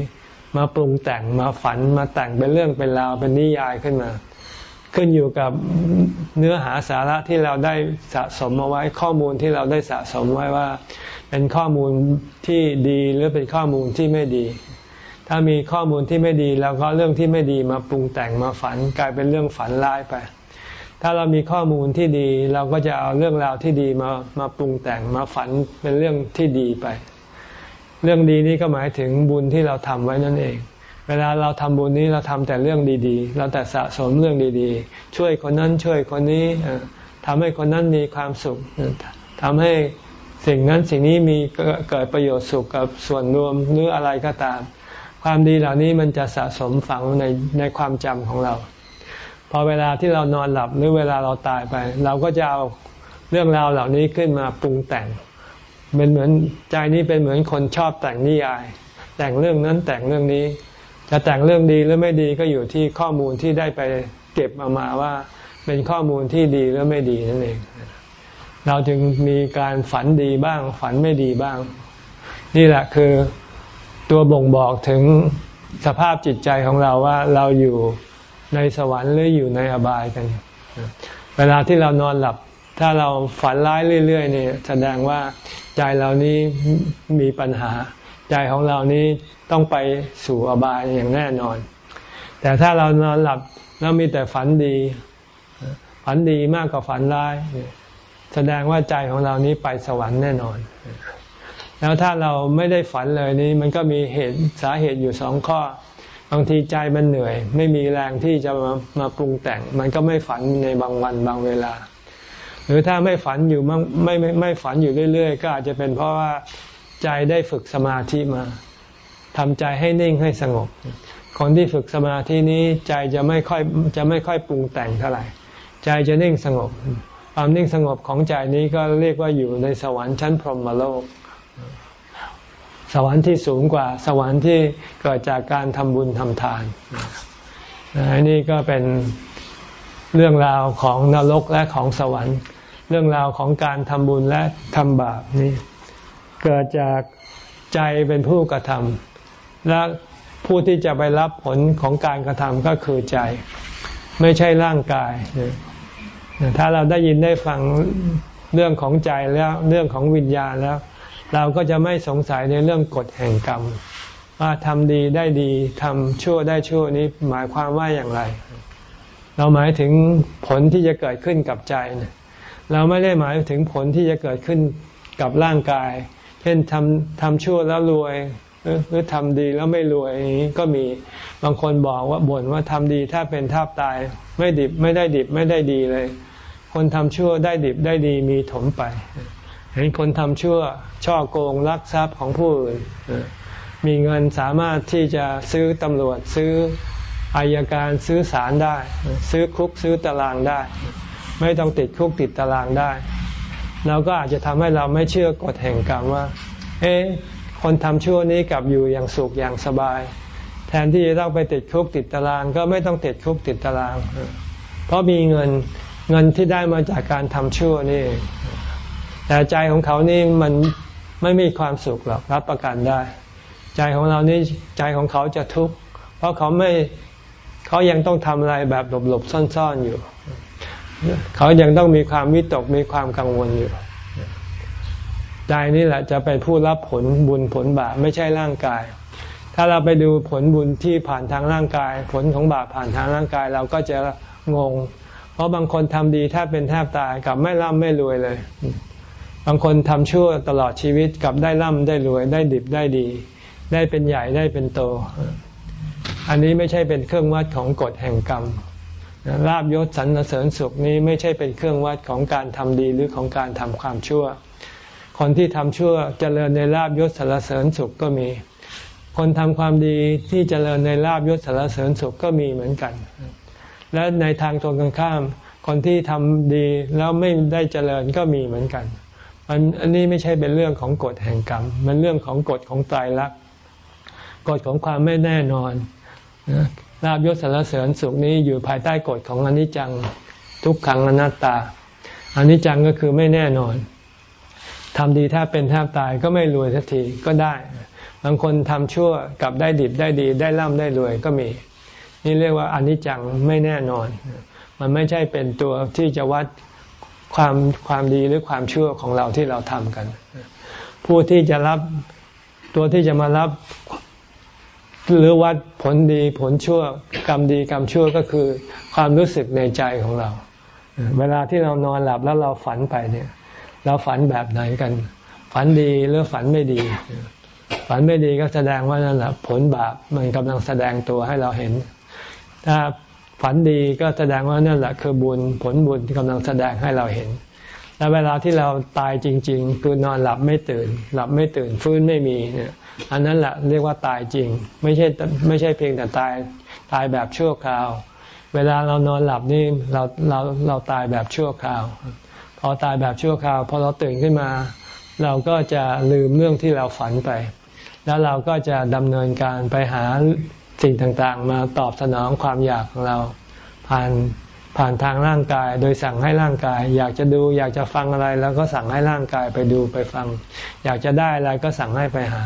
มาปรุงแต่งมาฝันมาแต่งเป็นเรื่องเป็นราวเป็นนิยายขึ้นมา ขึ้นอยู่กับเนื้อหาสาระที่เราได้สะสมมาไว้ข้อมูลที่เราได้สะสมไว้ว่า เป็นข้อมูลที่ดีหรือเป็นข้อมูลที่ไม่ดี ถ้ามีข้อมูลที่ไม่ดีเราก็เรื่องที่ไม่ดีมาปรุงแต่งมาฝันกลายเป็นเรื่องฝันร้ายไปถ้าเรามีข้อมูลที่ดีเราก็จะเอาเรื่องราวที่ดีมามาปรุงแต่งมาฝันเป็นเรื่องที่ดีไป เรื่องดีนี้ก็หมายถึงบุญที่เราทำไว้นั่นเอง เวลาเราทำบุญนี้เราทำแต่เรื่องดีๆ เราแต่สะสมเรื่องดีๆ ช่วยคนนั้นช่วยคนนี้ทำให้คนนั้นมีความสุขทำให้สิ่งนั้นสิ่งนี้มีเกิดประโยชน์สุขกับส่วนรวมหรืออะไรก็ตาม ความดีเหล่านี้มันจะสะสมฝังในในความจำของเรา พอเวลาที่เรานอนหลับหรือเวลาเราตายไป เราก็จะเอาเรื่องราวเหล่านี้ขึ้นมาปรุงแต่ง เป็นเหมือนใจนี้เป็นเหมือนคนชอบแต่งนิยาย แต่งเรื่องนั้นแต่งเรื่องนี้ จะแต่งเรื่องดีหรือไม่ดีก็อยู่ที่ข้อมูลที่ได้ไปเก็บมามาว่า เป็นข้อมูลที่ดีหรือไม่ดีนั่นเอง เราจึงมีการฝันดีบ้าง ฝันไม่ดีบ้าง นี่แหละคือตัวบ่งบอกถึงสภาพจิตใจของเราว่าเราอยู่ในสวรรค์หรืออยู่ในอบายกัน เวลาที่เรานอนหลับ ถ้าเราฝันร้ายเรื่อยๆเนี่ยแสดงว่าใจเรานี้มีปัญหา ใจของเรานี้ต้องไปสู่อบายอย่างแน่นอน แต่ถ้าเรานอนหลับแล้วมีแต่ฝันดี ฝันดีมากกว่าฝันร้าย แสดงว่าใจของเรานี้ไปสวรรค์แน่นอน แล้วถ้าเราไม่ได้ฝันเลยนี้มันก็มีเหตุสาเหตุอยู่สองข้อบางทีใจมันเหนื่อย ไม่มีแรงที่จะมามาปรุงแต่ง มันก็ไม่ฝันในบางวันบางเวลา หรือถ้าไม่ฝันอยู่ไม่ไม่ไม่ฝันอยู่เรื่อย ๆ ก็อาจจะเป็นเพราะว่าใจได้ฝึกสมาธิมาทำใจให้นิ่งให้สงบ คนที่ฝึกสมาธินี้ใจจะไม่ค่อยจะไม่ค่อยปรุงแต่งเท่าไหร่ ใจจะนิ่งสงบ ความนิ่งสงบของใจนี้ก็เรียกว่าอยู่ในสวรรค์ชั้นพรหมโลก สวรรค์ที่สูงกว่า สวรรค์ที่เกิดจากการทำบุญทำทานอันนี้ก็เป็นเรื่องราวของนรกและของสวรรค์ เรื่องราวของการทำบุญและทำบาปนี่เกิดจากใจเป็นผู้กระทำและผู้ที่จะไปรับผลของการกระทำก็คือใจ ไม่ใช่ร่างกาย ถ้าเราได้ยินได้ฟังเรื่องของใจแล้วเรื่องของวิญญาณแล้ว เราก็จะไม่สงสัยในเรื่องกฎแห่งกรรมว่าทำดีได้ดีทำชั่วได้ชั่วนี้หมายความว่าอย่างไร เราหมายถึงผลที่จะเกิดขึ้นกับใจเเราไม่ได้หมายถึงผลที่จะเกิดขึ้นกับร่างกาย เช่นทำทำชั่วแล้วรวยหรือทำดีแล้วไม่รวยอย่างนี้ก็มีบางคนบอกว่าบ่นว่าทำดีถ้าเป็นท่าตาย ไม่ดิบไม่ได้ดิบไม่ได้ดีเลย คนทำชั่วได้ดิบได้ดีมีถมไป เห็นคนทำชั่วช่อโกงลักทรัพย์ของผู้อื่นมีเงินสามารถที่จะซื้อตำรวจซื้ออายการซื้อศาลได้ ซื้อคุกซื้อตารางได้ ไม่ต้องติดคุกติดตารางได้ เราก็อาจจะทำให้เราไม่เชื่อกฎแห่งกรรมว่า เอ๊ะคนทำชั่วนี้กลับอยู่อย่างสุขอย่างสบาย แทนที่จะต้องไปติดคุกติดตาราง ก็ไม่ต้องติดคุกติดตาราง เพราะมีเงินเงินที่ได้มาจากการทำชั่วนี่แต่ใจของเขานี่มันไม่มีความสุขหรอกรับประกันได้ ใจของเรานี่ใจของเขาจะทุกข์เพราะเขาไม่เขายังต้องทำอะไรแบบหลบๆซ่อนๆอยู่ เขายังต้องมีความวิตกมีความกังวลอยู่ใจนี่แหละจะเป็นผู้รับผลบุญผลบาปไม่ใช่ร่างกาย ถ้าเราไปดูผลบุญที่ผ่านทางร่างกาย ผลของบาปผ่านทางร่างกายเราก็จะงง เพราะบางคนทำดีแทบเป็นแทบตายกับไม่ร่ำไม่รวยเลย บางคนทำชั่วตลอดชีวิตกับได้ร่ำได้รวยได้ดิบได้ดี ได้เป็นใหญ่ได้เป็นโต อันนี้ไม่ใช่เป็นเครื่องวัดของกฎแห่งกรรม ลาบยศสรรเสริญสุขนี้ไม่ใช่เป็นเครื่องวัดของการทำดีหรือของการทำความชั่ว คนที่ทำชั่วเจริญในลาบยศสรรเสริญสุขก็มี คนทำความดีที่เจริญในลาบยศสรรเสริญสุขก็มีเหมือนกัน และในทางตรงกันข้าม คนที่ทำดีแล้วไม่ได้เจริญก็มีเหมือนกันอันอันนี้ไม่ใช่เป็นเรื่องของกฎแห่งกรรม มันเรื่องของกฎของตายรักกฎของความไม่แน่นอน ลาบยศสารเสริญสุขนี้อยู่ภายใต้กฎของอนิจจังทุกขังอนัตตาอนิจจังก็คือไม่แน่นอนทำดีถ้าเป็นแทบตายก็ไม่รวยสักทีก็ได้ บางคนทำชั่วกับได้ดิบได้ดี ได้ร่ำได้รวยก็มี นี่เรียกว่าอนิจจังไม่แน่นอน มันไม่ใช่เป็นตัวที่จะวัดความความดีหรือความชั่วของเราที่เราทำกัน ผู้ที่จะรับตัวที่จะมารับ หรือวัดผลดีผลชั่วกรรมดีกรรมชั่วก็คือความรู้สึกในใจของเรา เวลาที่เรานอนหลับแล้วเราฝันไปเนี่ย เราฝันแบบไหนกัน ฝันดีหรือฝันไม่ดี ฝันไม่ดีก็แสดงว่านั่นแหละผลบาปมันกำลังแสดงตัวให้เราเห็น ถ้าฝันดีก็แสดงว่านั่นแหละคือบุญผลบุญที่กำลังแสดงให้เราเห็นและเวลาที่เราตายจริง ๆ คือนอนหลับไม่ตื่น หลับไม่ตื่นฟื้นไม่มีเนี่ย อันนั้นแหละเรียกว่าตายจริง ไม่ใช่ไม่ใช่เพียงแต่ตายตายแบบชั่วคราว เวลาเรานอนหลับนี่เราเราเราตายแบบชั่วคราว พอตายแบบชั่วคราวพอเราตื่นขึ้นมา เราก็จะลืมเรื่องที่เราฝันไป แล้วเราก็จะดำเนินการไปหาสิ่งต่างๆ มาตอบสนองความอยากของเราผ่านผ่านทางร่างกายโดยสั่งให้ร่างกาย อยากจะดูอยากจะฟังอะไร แล้วก็สั่งให้ร่างกายไปดูไปฟัง อยากจะได้อะไรก็สั่งให้ไปหา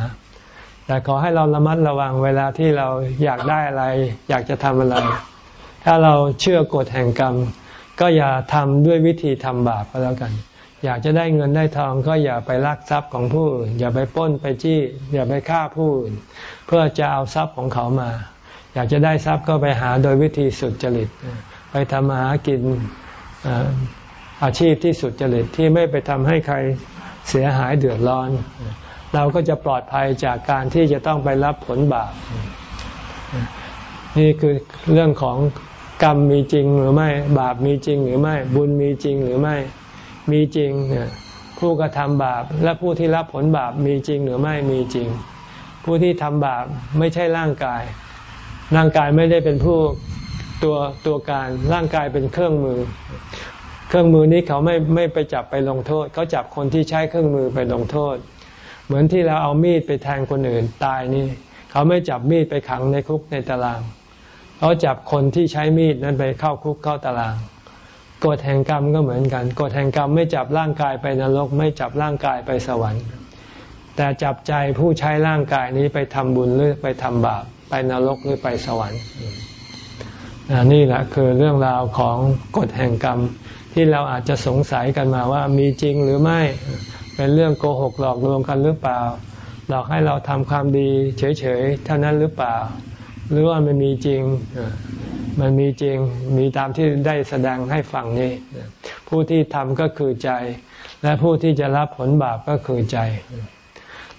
แต่ขอให้เราระมัดระวังเวลาที่เราอยากได้อะไร อยากจะทำอะไร ถ้าเราเชื่อกฎแห่งกรรม ก็อย่าทำด้วยวิธีทำบาปก็แล้วกัน อยากจะได้เงินได้ทองก็อย่าไปลักทรัพย์ของผู้อื่น อย่าไปป้นไปจี้ อย่าไปฆ่าผู้อื่น เพื่อจะเอาทรัพย์ของเขามา อยากจะได้ทรัพย์ก็ไปหาโดยวิธีสุดจริต ไปทำหากินอาชีพที่สุดจริตที่ไม่ไปทำให้ใครเสียหายเดือดร้อน เราก็จะปลอดภัยจากการที่จะต้องไปรับผลบาปนี่คือเรื่องของกรรมมีจริงหรือไม่ บาปมีจริงหรือไม่ บุญมีจริงหรือไม่ มีจริงผู้กระทำบาป และผู้ที่รับผลบาปมีจริงหรือไม่มีจริง ผู้ที่ทำบาปไม่ใช่ร่างกาย ร่างกายไม่ได้เป็นผู้ตัวตัวการร่างกายเป็นเครื่องมือ เครื่องมือนี้เขาไม่ไม่ไปจับไปลงโทษ เขาจับคนที่ใช้เครื่องมือไปลงโทษ เหมือนที่เราเอามีดไปแทงคนอื่นตายนี่ เขาไม่จับมีดไปขังในคุกในตาราง เขาจับคนที่ใช้มีดนั้นไปเข้าคุกเข้าตารางกฎแห่งกรรมก็เหมือนกันกฎแห่งกรรมไม่จับร่างกายไปนรก ไม่จับร่างกายไปสวรรค์ แต่จับใจผู้ใช้ร่างกายนี้ไปทำบุญหรือไปทำบาปไปนรกหรือไปสวรรค์นี่แหละคือเรื่องราวของกฎแห่งกรรมที่เราอาจจะสงสัยกันมาว่ามีจริงหรือไม่ เป็นเรื่องโกหกหลอกลวงกันหรือเปล่า หลอกให้เราทำความดีเฉยๆเท่านั้นหรือเปล่า หรือว่ามันมีจริงมันมีจริงมีตามที่ได้แสดงให้ฟังนี้ ผู้ที่ทำก็คือใจ และผู้ที่จะรับผลบาปก็คือใจ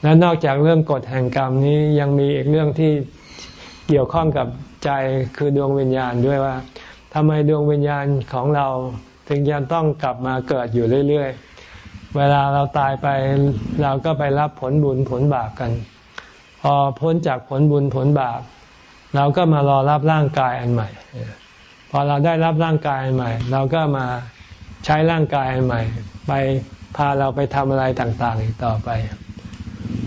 และนอกจากเรื่องกฎแห่งกรรมนี้ยังมีอีกเรื่องที่เกี่ยวข้องกับใจคือดวงวิญญาณด้วยว่าทำไมดวงวิญญาณของเราถึงยังต้องกลับมาเกิดอยู่เรื่อยๆ เวลาเราตายไปเราก็ไปรับผลบุญผลบาปกัน พอพ้นจากผลบุญผลบาป เราก็มารอรับร่างกายอันใหม่ พอเราได้รับร่างกายอันใหม่ เราก็มาใช้ร่างกายอันใหม่ ไปพาเราไปทำอะไรต่างๆอีกต่อไป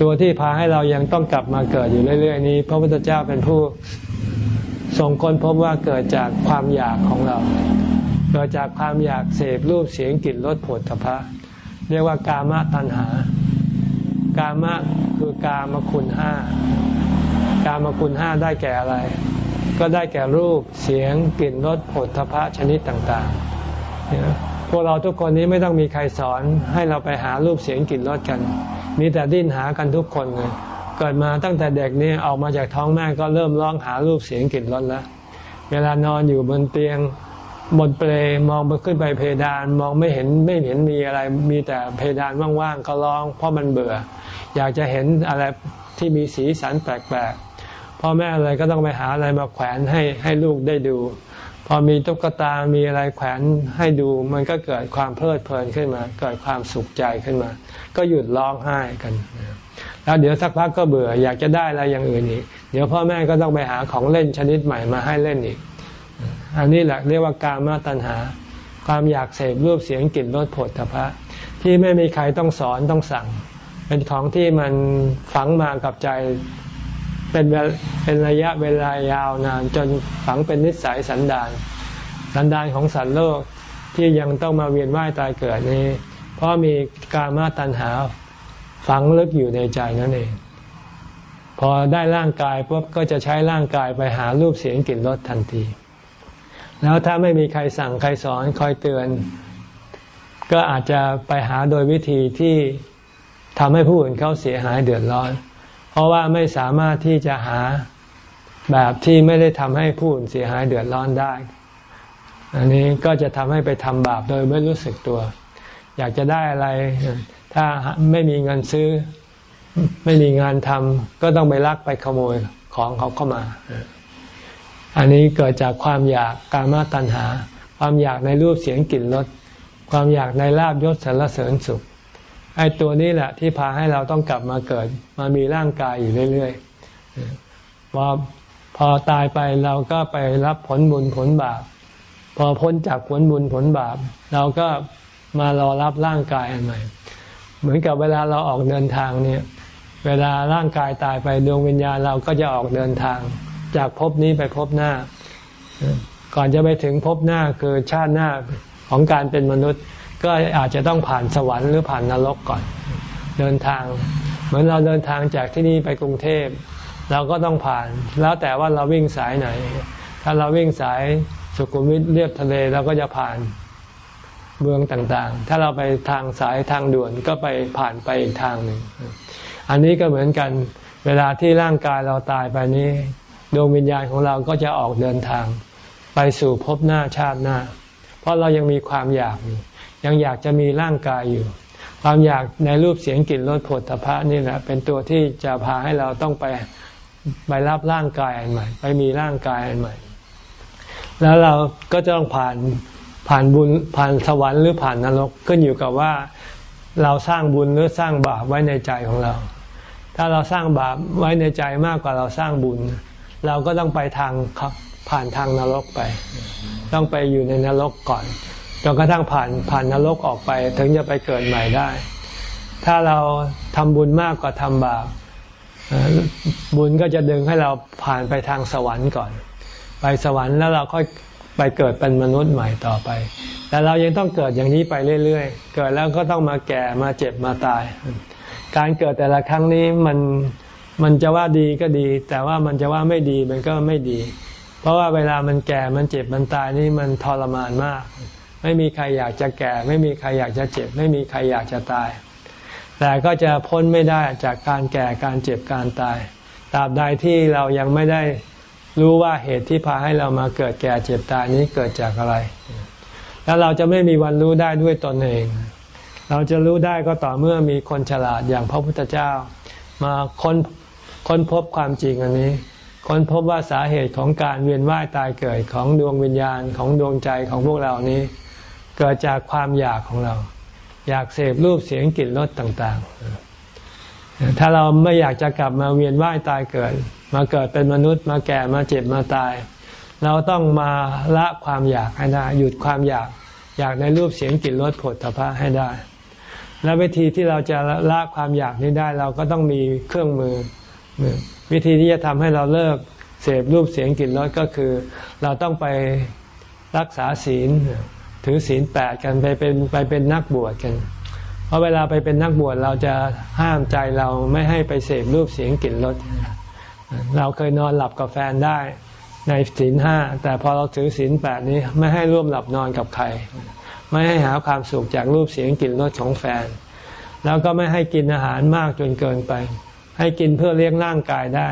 ตัวที่พาให้เรายังต้องกลับมาเกิดอยู่เรื่อย ๆ นี้ พระพุทธเจ้าเป็นผู้ทรงค้นพบว่าเกิดจากความอยากของเรา เกิดจากความอยากเสพรูปเสียงกลิ่นรสผลพระ เรียกว่ากามตัณหา กามะคือกามคุณห้ากามคุณห้าได้แก่อะไร ก็ได้แก่รูปเสียงกลิ่นรสผลทพะชนิดต่างๆพวกเราทุกคนนี้ไม่ต้องมีใครสอนให้เราไปหารูปเสียงกลิ่นรสกัน มีแต่ดิ้นหากันทุกคนเลยเกิดมาตั้งแต่เด็กนี่ออกมาจากท้องแม่ก็เริ่มร้องหารูปเสียงกลิ่นรสแล้ว เวลานอนอยู่บนเตียง บนเปลมองไปขึ้นไปเพดานมองไม่เห็นไม่เห็นมีอะไรมีแต่เพดานว่างๆก็ร้อง เพราะมันเบื่อ อยากจะเห็นอะไรที่มีสีสันแปลกๆพ่อแม่อะไรก็ต้องไปหาอะไรมาแขวนให้ให้ลูกได้ดู พอมีตุ๊กตามีอะไรแขวนให้ดู มันก็เกิดความเพลิดเพลินขึ้นมา เกิดความสุขใจขึ้นมา ก็หยุดร้องไห้กันแล้วเดี๋ยวสักพักก็เบื่อ อยากจะได้อะไรอย่างอื่นอีกเดี๋ยวพ่อแม่ก็ต้องไปหาของเล่นชนิดใหม่มาให้เล่นอีก อันนี้แหละเรียกว่ากามาตัณหา ความอยากเสพรูปเสียงกลิ่นรสผลทพะที่ไม่มีใครต้องสอนต้องสั่ง เป็นของที่มันฝังมากับใจเป็นเป็นระยะเวลายาวนาน จนฝังเป็นนิสัยสันดาน สันดานของสัตว์โลกที่ยังต้องมาเวียนว่ายตายเกิดนี้ เพราะมีกามาตัณหาฝังลึกอยู่ในใจนั่นเอง พอได้ร่างกายปุ๊บก็จะใช้ร่างกายไปหารูปเสียงกลิ่นรสทันที แล้วถ้าไม่มีใครสั่งใครสอนคอยเตือน ก็อาจจะไปหาโดยวิธีที่ทำให้ผู้อื่นเขาเสียหายเดือดร้อน เพราะว่าไม่สามารถที่จะหาแบบที่ไม่ได้ทำให้ผู้อื่นเสียหายเดือดร้อนได้ อันนี้ก็จะทำให้ไปทำบาปโดยไม่รู้สึกตัว อยากจะได้อะไร ถ้าไม่มีเงินซื้อ ไม่มีงานทำก็ต้องไปลักไปขโมยของเขาเข้ามา อันนี้เกิดจากความอยากการมาตัณหา ความอยากในรูปเสียงกลิ่นรสความอยากในลาบยศสรรเสริญสุขไอ้ตัวนี้แหละที่พาให้เราต้องกลับมาเกิด มามีร่างกายอยู่เรื่อยๆพอพอตายไปเราก็ไปรับผลบุญผลบาป พอพ้นจากผลบุญผลบาป เราก็มารอรับร่างกายอันใหม่ เหมือนกับเวลาเราออกเดินทางเนี่ย เวลาร่างกายตายไปดวงวิญญาณเราก็จะออกเดินทาง จากภพนี้ไปภพหน้า ก่อนจะไปถึงภพหน้าคือชาติหน้าของการเป็นมนุษย์ ก็อาจจะต้องผ่านสวรรค์หรือผ่านนรกก่อน เดินทาง เหมือนเราเดินทางจากที่นี่ไปกรุงเทพเราก็ต้องผ่าน แล้วแต่ว่าเราวิ่งสายไหน ถ้าเราวิ่งสายสุขุมวิทเรียบทะเลเราก็จะผ่านเมืองต่างๆ ถ้าเราไปทางสายทางด่วนก็ไปผ่านไปอีกทางหนึ่ง อันนี้ก็เหมือนกัน เวลาที่ร่างกายเราตายไปนี้ ดวงวิญญาณของเราก็จะออกเดินทาง ไปสู่ภพหน้าชาติหน้า เพราะเรายังมีความอยากอยู่ยังอยากจะมีร่างกายอยู่ ความอยากในรูปเสียงกลิ่นรสผลตภะนี่แหละเป็นตัวที่จะพาให้เราต้องไปไปรับร่างกายอันใหม่ ไปมีร่างกายอันใหม่ แล้วเราก็จะต้องผ่านผ่านบุญผ่านสวรรค์หรือผ่านนรกขึ้นอยู่กับว่าเราสร้างบุญหรือสร้างบาปไว้ในใจของเรา ถ้าเราสร้างบาปไว้ในใจมากกว่าเราสร้างบุญ เราก็ต้องไปทางผ่านทางนรกไป ต้องไปอยู่ในนรกก่อนจนกระทั่งผ่านผ่านนรกออกไป ถึงจะไปเกิดใหม่ได้ ถ้าเราทำบุญมากกว่าทำบาปบุญก็จะดึงให้เราผ่านไปทางสวรรค์ก่อน ไปสวรรค์แล้วเราค่อยไปเกิดเป็นมนุษย์ใหม่ต่อไป แต่เรายังต้องเกิดอย่างนี้ไปเรื่อยๆ เกิดแล้วก็ต้องมาแก่มาเจ็บมาตาย การเกิดแต่ละครั้งนี้มัน มันจะว่าดีก็ดี แต่ว่ามันจะว่าไม่ดีมันก็ไม่ดี เพราะว่าเวลามันแก่มันเจ็บมันตายนี่มันทรมานมาก ไม่มีใครอยากจะแก่ ไม่มีใครอยากจะเจ็บ ไม่มีใครอยากจะตาย แต่ก็จะพ้นไม่ได้จากการแก่การเจ็บการตายตราบใดที่เรายังไม่ได้รู้ว่าเหตุที่พาให้เรามาเกิดแก่เจ็บตายนี้เกิดจากอะไร แล้วเราจะไม่มีวันรู้ได้ด้วยตนเอง เราจะรู้ได้ก็ต่อเมื่อมีคนฉลาดอย่างพระพุทธเจ้า มาค้น ค้นพบความจริงอันนี้ ค้นพบว่าสาเหตุของการเวียนว่ายตายเกิดของดวงวิญญาณของดวงใจของพวกเรานี้ เกิดจากความอยากของเรา อยากเสพรูปเสียงกลิ่นรสต่าง ๆ ถ้าเราไม่อยากจะกลับมาเวียนว่ายตายเกิด มาเกิดเป็นมนุษย์มาแก่มาเจ็บมาตาย เราต้องมาละความอยากให้ได้หยุดความอยากอยากในรูปเสียงกลิ่นรสผลทพะให้ได้ และวิธีที่เราจะละความอยากนี้ได้ เราก็ต้องมีเครื่องมือ วิธีที่จะทำให้เราเลิกเสพรูปเสียงกลิ่นรสก็คือ เราต้องไปรักษาศีลถือศีลแปดกันไปเป็นไปเป็นนักบวชกัน เพราะเวลาไปเป็นนักบวชเราจะห้ามใจเราไม่ให้ไปเสพรูปเสียงกลิ่นรสเราเคยนอนหลับกับแฟนได้ในศีลห้าแต่พอเราถือศีลแปดนี้ไม่ให้ร่วมหลับนอนกับใคร ไม่ให้หาความสุขจากรูปเสียงกลิ่นรสของแฟน แล้วก็ไม่ให้กินอาหารมากจนเกินไป ให้กินเพื่อเลี้ยงร่างกายได้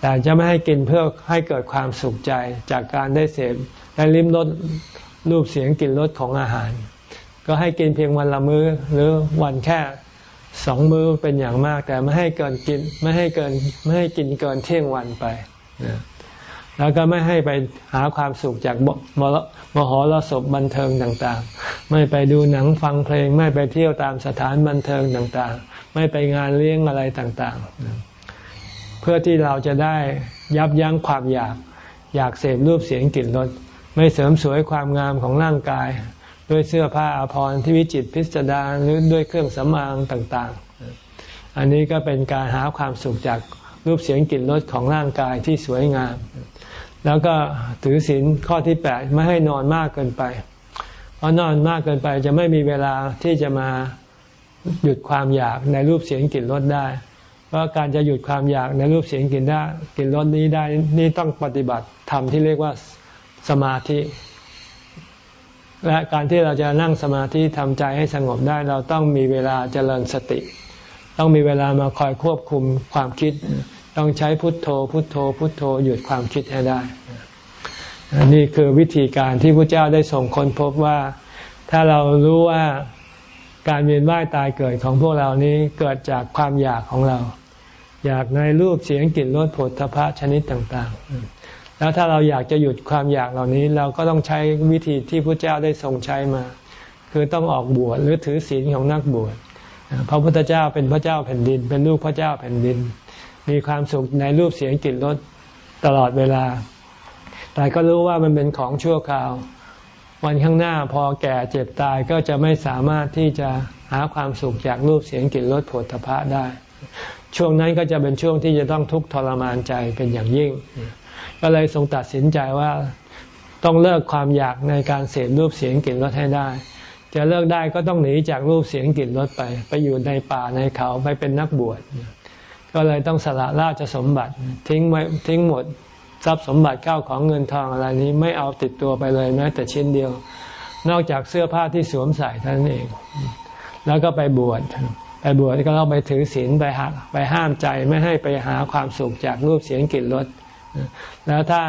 แต่จะไม่ให้กินเพื่อให้เกิดความสุขใจจากการได้เสพได้ลิ้มรสรูปเสียงกลิ่นรสของอาหาร ก็ให้กินเพียงวันละมื้อหรือวันแค่สองมื้อเป็นอย่างมาก แต่ไม่ให้เกินกินไม่ให้เกินไม่ให้กินเกินเที่ยงวันไปแล้วก็ไม่ให้ไปหาความสุขจากมมหรสพบันเทิงต่างๆ ไม่ไปดูหนังฟังเพลง ไม่ไปเที่ยวตามสถานบันเทิงต่างๆ ไม่ไปงานเลี้ยงอะไรต่างๆ เพื่อที่เราจะได้ยับยั้งความอยาก อยากเสพรูปเสียงกลิ่นรสไม่เสริมสวยความงามของร่างกาย ด้วยเสื้อผ้าอาภรณ์ที่วิจิตพิสดารหรือด้วยเครื่องสำอางต่างๆ อันนี้ก็เป็นการหาความสุขจากรูปเสียงกลิ่นรสของร่างกายที่สวยงาม แล้วก็ถือศีลข้อที่แปดไม่ให้นอนมากเกินไป เพราะนอนมากเกินไปจะไม่มีเวลาที่จะมา หยุดความอยากในรูปเสียงกลิ่นรสได้ เพราะการจะหยุดความอยากในรูปเสียงกลิ่นได้กลิ่นรสนี้ได้นี่ต้องปฏิบัติทำที่เรียกว่าสมาธิ และการที่เราจะนั่งสมาธิทำใจให้สงบได้ เราต้องมีเวลาเจริญสติ ต้องมีเวลามาคอยควบคุมความคิด ต้องใช้พุทโธ พุทโธ พุทโธ หยุดความคิดให้ได้นี่คือวิธีการที่พระเจ้าได้ส่งค้นพบว่า ถ้าเรารู้ว่า การเวียนว่ายตายเกิดของพวกเรานี้เกิดจากความอยากของเรา อยากในรูปเสียงกลิ่นรสผลทพะชนิดต่างๆ แล้วถ้าเราอยากจะหยุดความอยากเหล่านี้เราก็ต้องใช้วิธีที่พระเจ้าได้ทรงใช้มา คือต้องออกบวชหรือถือศีลของนักบวชพระพุทธเจ้าเป็นพระเจ้าแผ่นดิน เป็นลูกพระเจ้าแผ่นดิน มีความสุขในรูปเสียงกลิ่นรสตลอดเวลา แต่ก็รู้ว่ามันเป็นของชั่วคราว วันข้างหน้าพอแก่เจ็บตายก็จะไม่สามารถที่จะหาความสุขจากรูปเสียงกลิ่นรสผลตภะได้ ช่วงนั้นก็จะเป็นช่วงที่จะต้องทุกข์ทรมานใจเป็นอย่างยิ่ง ก็เลยทรงตัดสินใจว่าต้องเลิกความอยากในการเสพรูปเสียงกลิ่นรสให้ได้ จะเลิกได้ก็ต้องหนีจากรูปเสียงกลิ่นรสไป ไปอยู่ในป่าในเขาไปเป็นนักบวชก็เลยต้องสละราชสมบัติทิ้งไว้ทิ้งหมด ทรัพย์สมบัติเข้าของเงินทองอะไรนี้ไม่เอาติดตัวไปเลยแม้แต่ชิ้นเดียว นอกจากเสื้อผ้าที่สวมใส่เท่านั้นเอง แล้วก็ไปบวชไปบวชก็ต้องไปถือศีลไปหักไปห้ามใจไม่ให้ไปหาความสุขจากรูปเสียงกลิ่นรสแล้วถ้า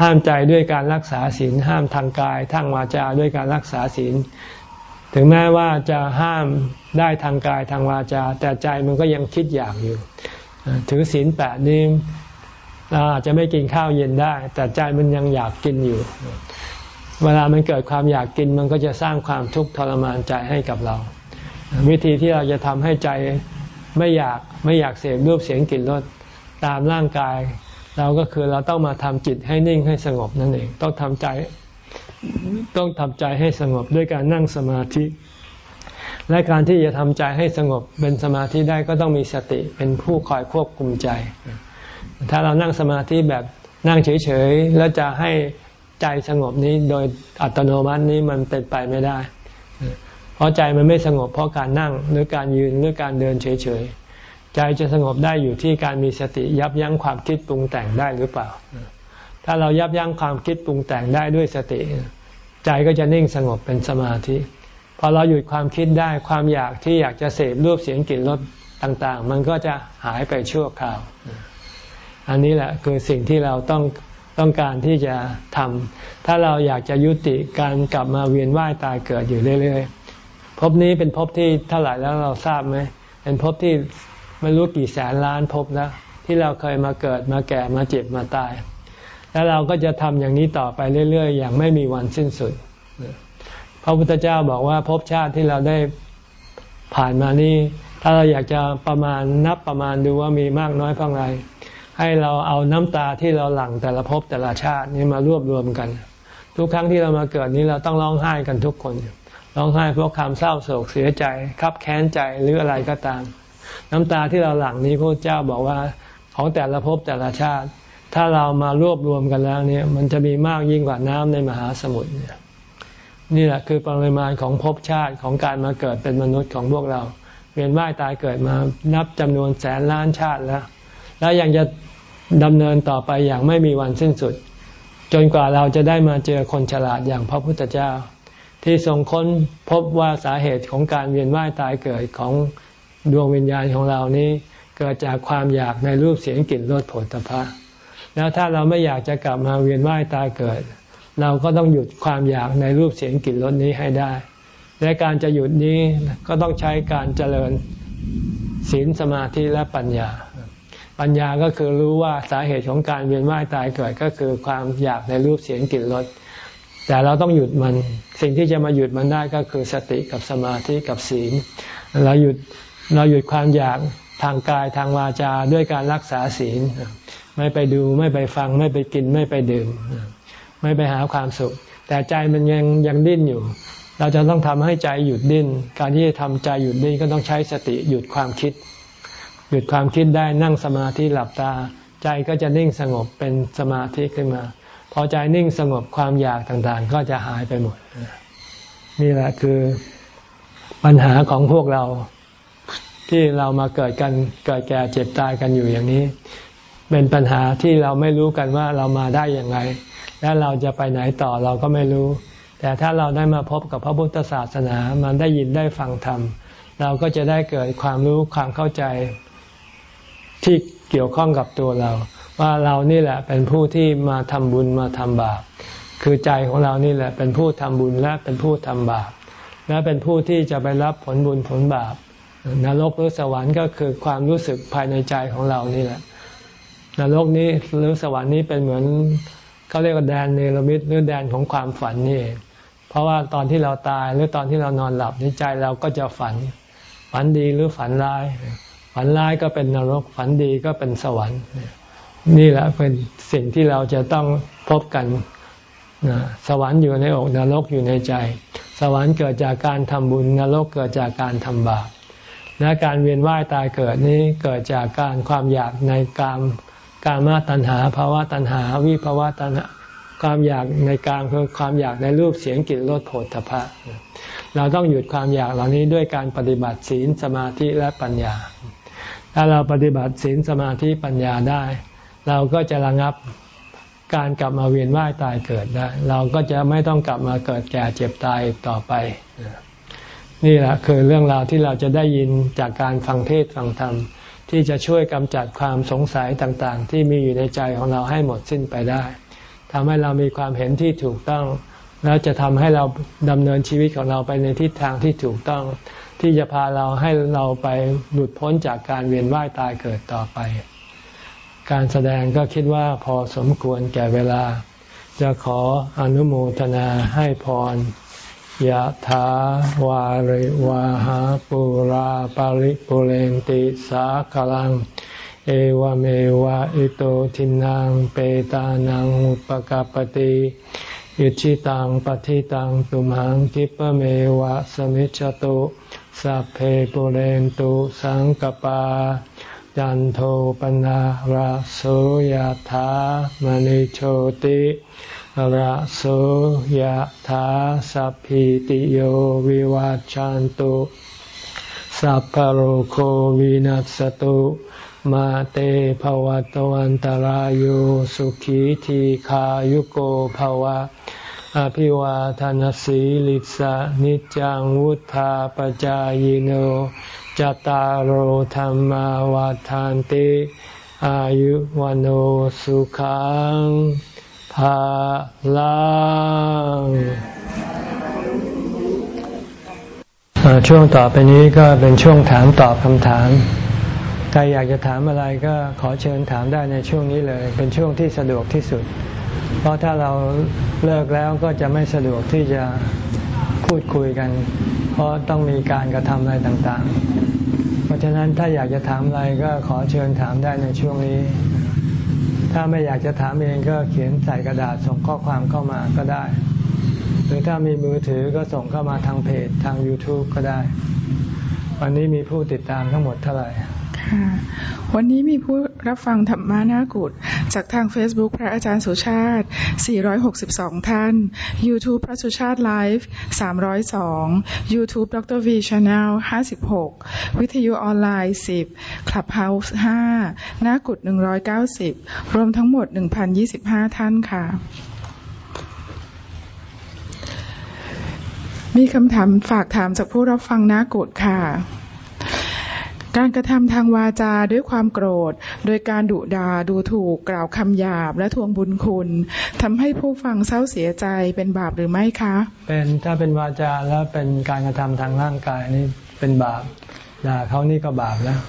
ห้ามใจด้วยการรักษาศีลห้ามทางกายทางวาจาด้วยการรักษาศีลถึงแม้ว่าจะห้ามได้ทางกายทางวาจา แต่ใจมันก็ยังคิดอยากอยู่ ถือศีลแปดนี้ เราอาจจะไม่กินข้าวเย็นได้ แต่ใจมันยังอยากกินอยู่ เวลามันเกิดความอยากกินมันก็จะสร้างความทุกข์ทรมานใจให้กับเรา วิธีที่เราจะทำให้ใจไม่อยากไม่อยากเสพรูปเสียงกลิ่นรสตามร่างกาย เราก็คือเราต้องมาทำจิตให้นิ่งให้สงบนั่นเอง ต้องทำใจต้องทำใจให้สงบด้วยการนั่งสมาธิ และการที่จะทำใจให้สงบเป็นสมาธิได้ก็ต้องมีสติเป็นผู้คอยควบคุมใจ ถ้าเรานั่งสมาธิแบบนั่งเฉยๆแล้วจะให้ใจสงบนี้โดยอัตโนมัตินี้มันเป็นไปไม่ได้ เพราะใจมันไม่สงบเพราะการนั่งหรือการยืนหรือการเดินเฉยๆ ใจจะสงบได้อยู่ที่การมีสติยับยั้งความคิดปรุงแต่งได้หรือเปล่า ถ้าเรายับยั้งความคิดปรุงแต่งได้ด้วยสติ ใจก็จะนิ่งสงบเป็นสมาธิ พอเราหยุดความคิดได้ความอยากที่อยากจะเสพรูปเสียงกลิ่นรสต่างๆ มันก็จะหายไปชั่วคราว อันนี้แหละคือสิ่งที่เราต้องต้องการที่จะทำถ้าเราอยากจะยุติการกลับมาเวียนว่ายตายเกิดอยู่เรื่อยๆภพนี้เป็นภพที่เท่าไหร่แล้วเราทราบไหมเป็นภพที่ไม่รู้กี่แสนล้านภพแล้วที่เราเคยมาเกิดมาแก่มาเจ็บมาตาย แล้วเราก็จะทำอย่างนี้ต่อไปเรื่อย ๆ อย่างไม่มีวันสิ้นสุด พระพุทธเจ้าบอกว่าภพชาติที่เราได้ผ่านมานี้ถ้าเราอยากจะประมาณนับประมาณดูว่ามีมากน้อยเท่าไร ให้เราเอาน้ำตาที่เราหลั่งแต่ละภพแต่ละชาตินี้มารวบรวมกัน ทุกครั้งที่เรามาเกิดนี้เราต้องร้องไห้กันทุกคนร้องไห้เพราะความเศร้าโศกเสียใจคับแค้นใจหรืออะไรก็ตาม น้ำตาที่เราหลั่งนี้พระเจ้าบอกว่าของแต่ละภพแต่ละชาติ ถ้าเรามารวบรวมกันแล้วเนี่ยมันจะมีมากยิ่งกว่าน้ำในมหาสมุทรเนี่ยนี่แหละคือปริมาณของภพชาติของการมาเกิดเป็นมนุษย์ของพวกเรา เวียนว่ายตายเกิดมานับจำนวนแสนล้านชาติแล้ว แล้วยังจะดำเนินต่อไปอย่างไม่มีวันสิ้นสุด จนกว่าเราจะได้มาเจอคนฉลาดอย่างพระพุทธเจ้า ที่ทรงค้นพบว่าสาเหตุของการเวียนว่ายตายเกิดของดวงวิญญาณของเรานี้ เกิดจากความอยากในรูปเสียงกลิ่นรสผลตภะแล้วถ้าเราไม่อยากจะกลับมาเวียนว่ายตายเกิด เราก็ต้องหยุดความอยากในรูปเสียงกลิ่นรสนี้ให้ได้ และการจะหยุดนี้ก็ต้องใช้การเจริญศีลสมาธิและปัญญา ปัญญาก็คือรู้ว่าสาเหตุของการเวียนว่ายตายเกิดก็คือความอยากในรูปเสียงกลิ่นรสแต่เราต้องหยุดมัน สิ่งที่จะมาหยุดมันได้ก็คือสติกับสมาธิกับศีลเราหยุดเราหยุดความอยากทางกายทางวาจาด้วยการรักษาศีล ไม่ไปดูไม่ไปฟังไม่ไปกินไม่ไปดื่ม ไม่ไปหาความสุข แต่ใจมันยังยังดิ้นอยู่ เราจะต้องทำให้ใจหยุดดิ้น การที่จะทำใจหยุดดิ้นก็ต้องใช้สติหยุดความคิด หยุดความคิดได้นั่งสมาธิหลับตา ใจก็จะนิ่งสงบเป็นสมาธิขึ้นมา พอใจนิ่งสงบความอยากต่างๆ ก็จะหายไปหมด นี่แหละคือปัญหาของพวกเราที่เรามาเกิดกันเกิดแก่เจ็บตายกันอยู่อย่างนี้ เป็นปัญหาที่เราไม่รู้กันว่าเรามาได้อย่างไร และเราจะไปไหนต่อเราก็ไม่รู้ แต่ถ้าเราได้มาพบกับพระพุทธศาสนา มันได้ยินได้ฟังธรรมเราก็จะได้เกิดความรู้ความเข้าใจ ที่เกี่ยวข้องกับตัวเรา ว่าเรานี่แหละเป็นผู้ที่มาทำบุญมาทำบาป คือใจของเรานี่แหละเป็นผู้ทำบุญและเป็นผู้ทำบาป และเป็นผู้ที่จะไปรับผลบุญผลบาปนรกหรือสวรรค์ก็คือความรู้สึกภายในใจของเรานี่แหละนรกนี้หรือสวรรค์นี้เป็นเหมือนเขาเรียกว่าแดนเนรมิตหรือแดนของความฝันนี่ เพราะว่าตอนที่เราตายหรือตอนที่เรานอนหลับในใจเราก็จะฝัน ฝันดีหรือฝันร้าย ฝันร้ายก็เป็นนรก ฝันดีก็เป็นสวรรค์ นี่แหละเป็นสิ่งที่เราจะต้องพบกันสวรรค์อยู่ในอกนรกอยู่ในใจ สวรรค์เกิดจากการทำบุญนรกเกิดจากการทำบาปและการเวียนว่ายตายเกิดนี้เกิดจากการความอยากในการการมาตัณหาภาวะตัณหา วิภาวะตัณหาความอยากในการคือความอยากในรูปเสียงกลิ่นรสโผฏฐพะเราต้องหยุดความอยากเหล่านี้ด้วยการปฏิบัติศีลสมาธิและปัญญา ถ้าเราปฏิบัติศีลสมาธิปัญญาได้ เราก็จะระงับการกลับมาเวียนว่ายตายเกิดได้ เราก็จะไม่ต้องกลับมาเกิดแก่เจ็บตายต่อไป นี่แหละคือเรื่องราวที่เราจะได้ยินจากการฟังเทศฟังธรรม ที่จะช่วยกำจัดความสงสัยต่างๆ ที่มีอยู่ในใจของเราให้หมดสิ้นไปได้ทำให้เรามีความเห็นที่ถูกต้อง แล้วจะทำให้เราดำเนินชีวิตของเราไปในทิศทางที่ถูกต้อง ที่จะพาเราให้เราไปหลุดพ้นจากการเวียนว่ายตายเกิดต่อไป การแสดงก็คิดว่าพอสมควรแก่เวลา จะขออนุโมทนาให้พรยะถาวาริวาหาปุราปาริปุเรนติสาคลัง เอวเมวะอิโตทินังเปตานังอุปกาปติ อิชิตังปฏิตังตุมหังคิปเมวะสมิจจตุสัพเพปุเรนตุสังกปา จันโทปนะระโสยธามณิโชติระโสยธาสัพพิติโยวิวัจจันตุสัพพโรโควินัสตุมาเตภวัตวันตารโยสุขีทีขายุโกภวะ อภิวาทานสีลิสะนิจังวุธาปจายโนจตารโหธรรมวาทานติ อายุวันโอสุขังภาลังช่วงต่อไปนี้ก็เป็นช่วงถามตอบคำถามใครอยากจะถามอะไรก็ขอเชิญถามได้ในช่วงนี้เลย เป็นช่วงที่สะดวกที่สุด เพราะถ้าเราเลิกแล้วก็จะไม่สะดวกที่จะพูดคุยกัน เพราะต้องมีการกระทำอะไรต่างๆ เพราะฉะนั้นถ้าอยากจะถามอะไรก็ขอเชิญถามได้ในช่วงนี้ ถ้าไม่อยากจะถามเองก็เขียนใส่กระดาษส่งข้อความเข้ามาก็ได้ หรือถ้ามีมือถือก็ส่งเข้ามาทางเพจทาง YouTube ก็ได้ วันนี้มีผู้ติดตามทั้งหมดเท่าไหร่ ค่ะวันนี้มีผู้รับฟังธรรมานากุฏจากทาง Facebook พระอาจารย์สุชาติ 462 ท่าน YouTube พระสุชาติไลฟ์302 YouTube ดร V Channel 56 วิทยุออนไลน์ 10 Clubhouse 5นากุฏ190 รวมทั้งหมด 1,025 ท่านค่ะ มีคำถามฝากถามจากผู้รับฟังนากุฏค่ะ การกระทำทางวาจาด้วยความโกรธ โดยการดุดาดูถูกกล่าวคำหยาบและทวงบุญคุณทำให้ผู้ฟังเศร้าเสียใจเป็นบาปหรือไม่คะ เป็นถ้าเป็นวาจาแล้วเป็นการกระทำทางร่างกายนี่เป็นบาปด่าเขานี่ก็บาปแล้ว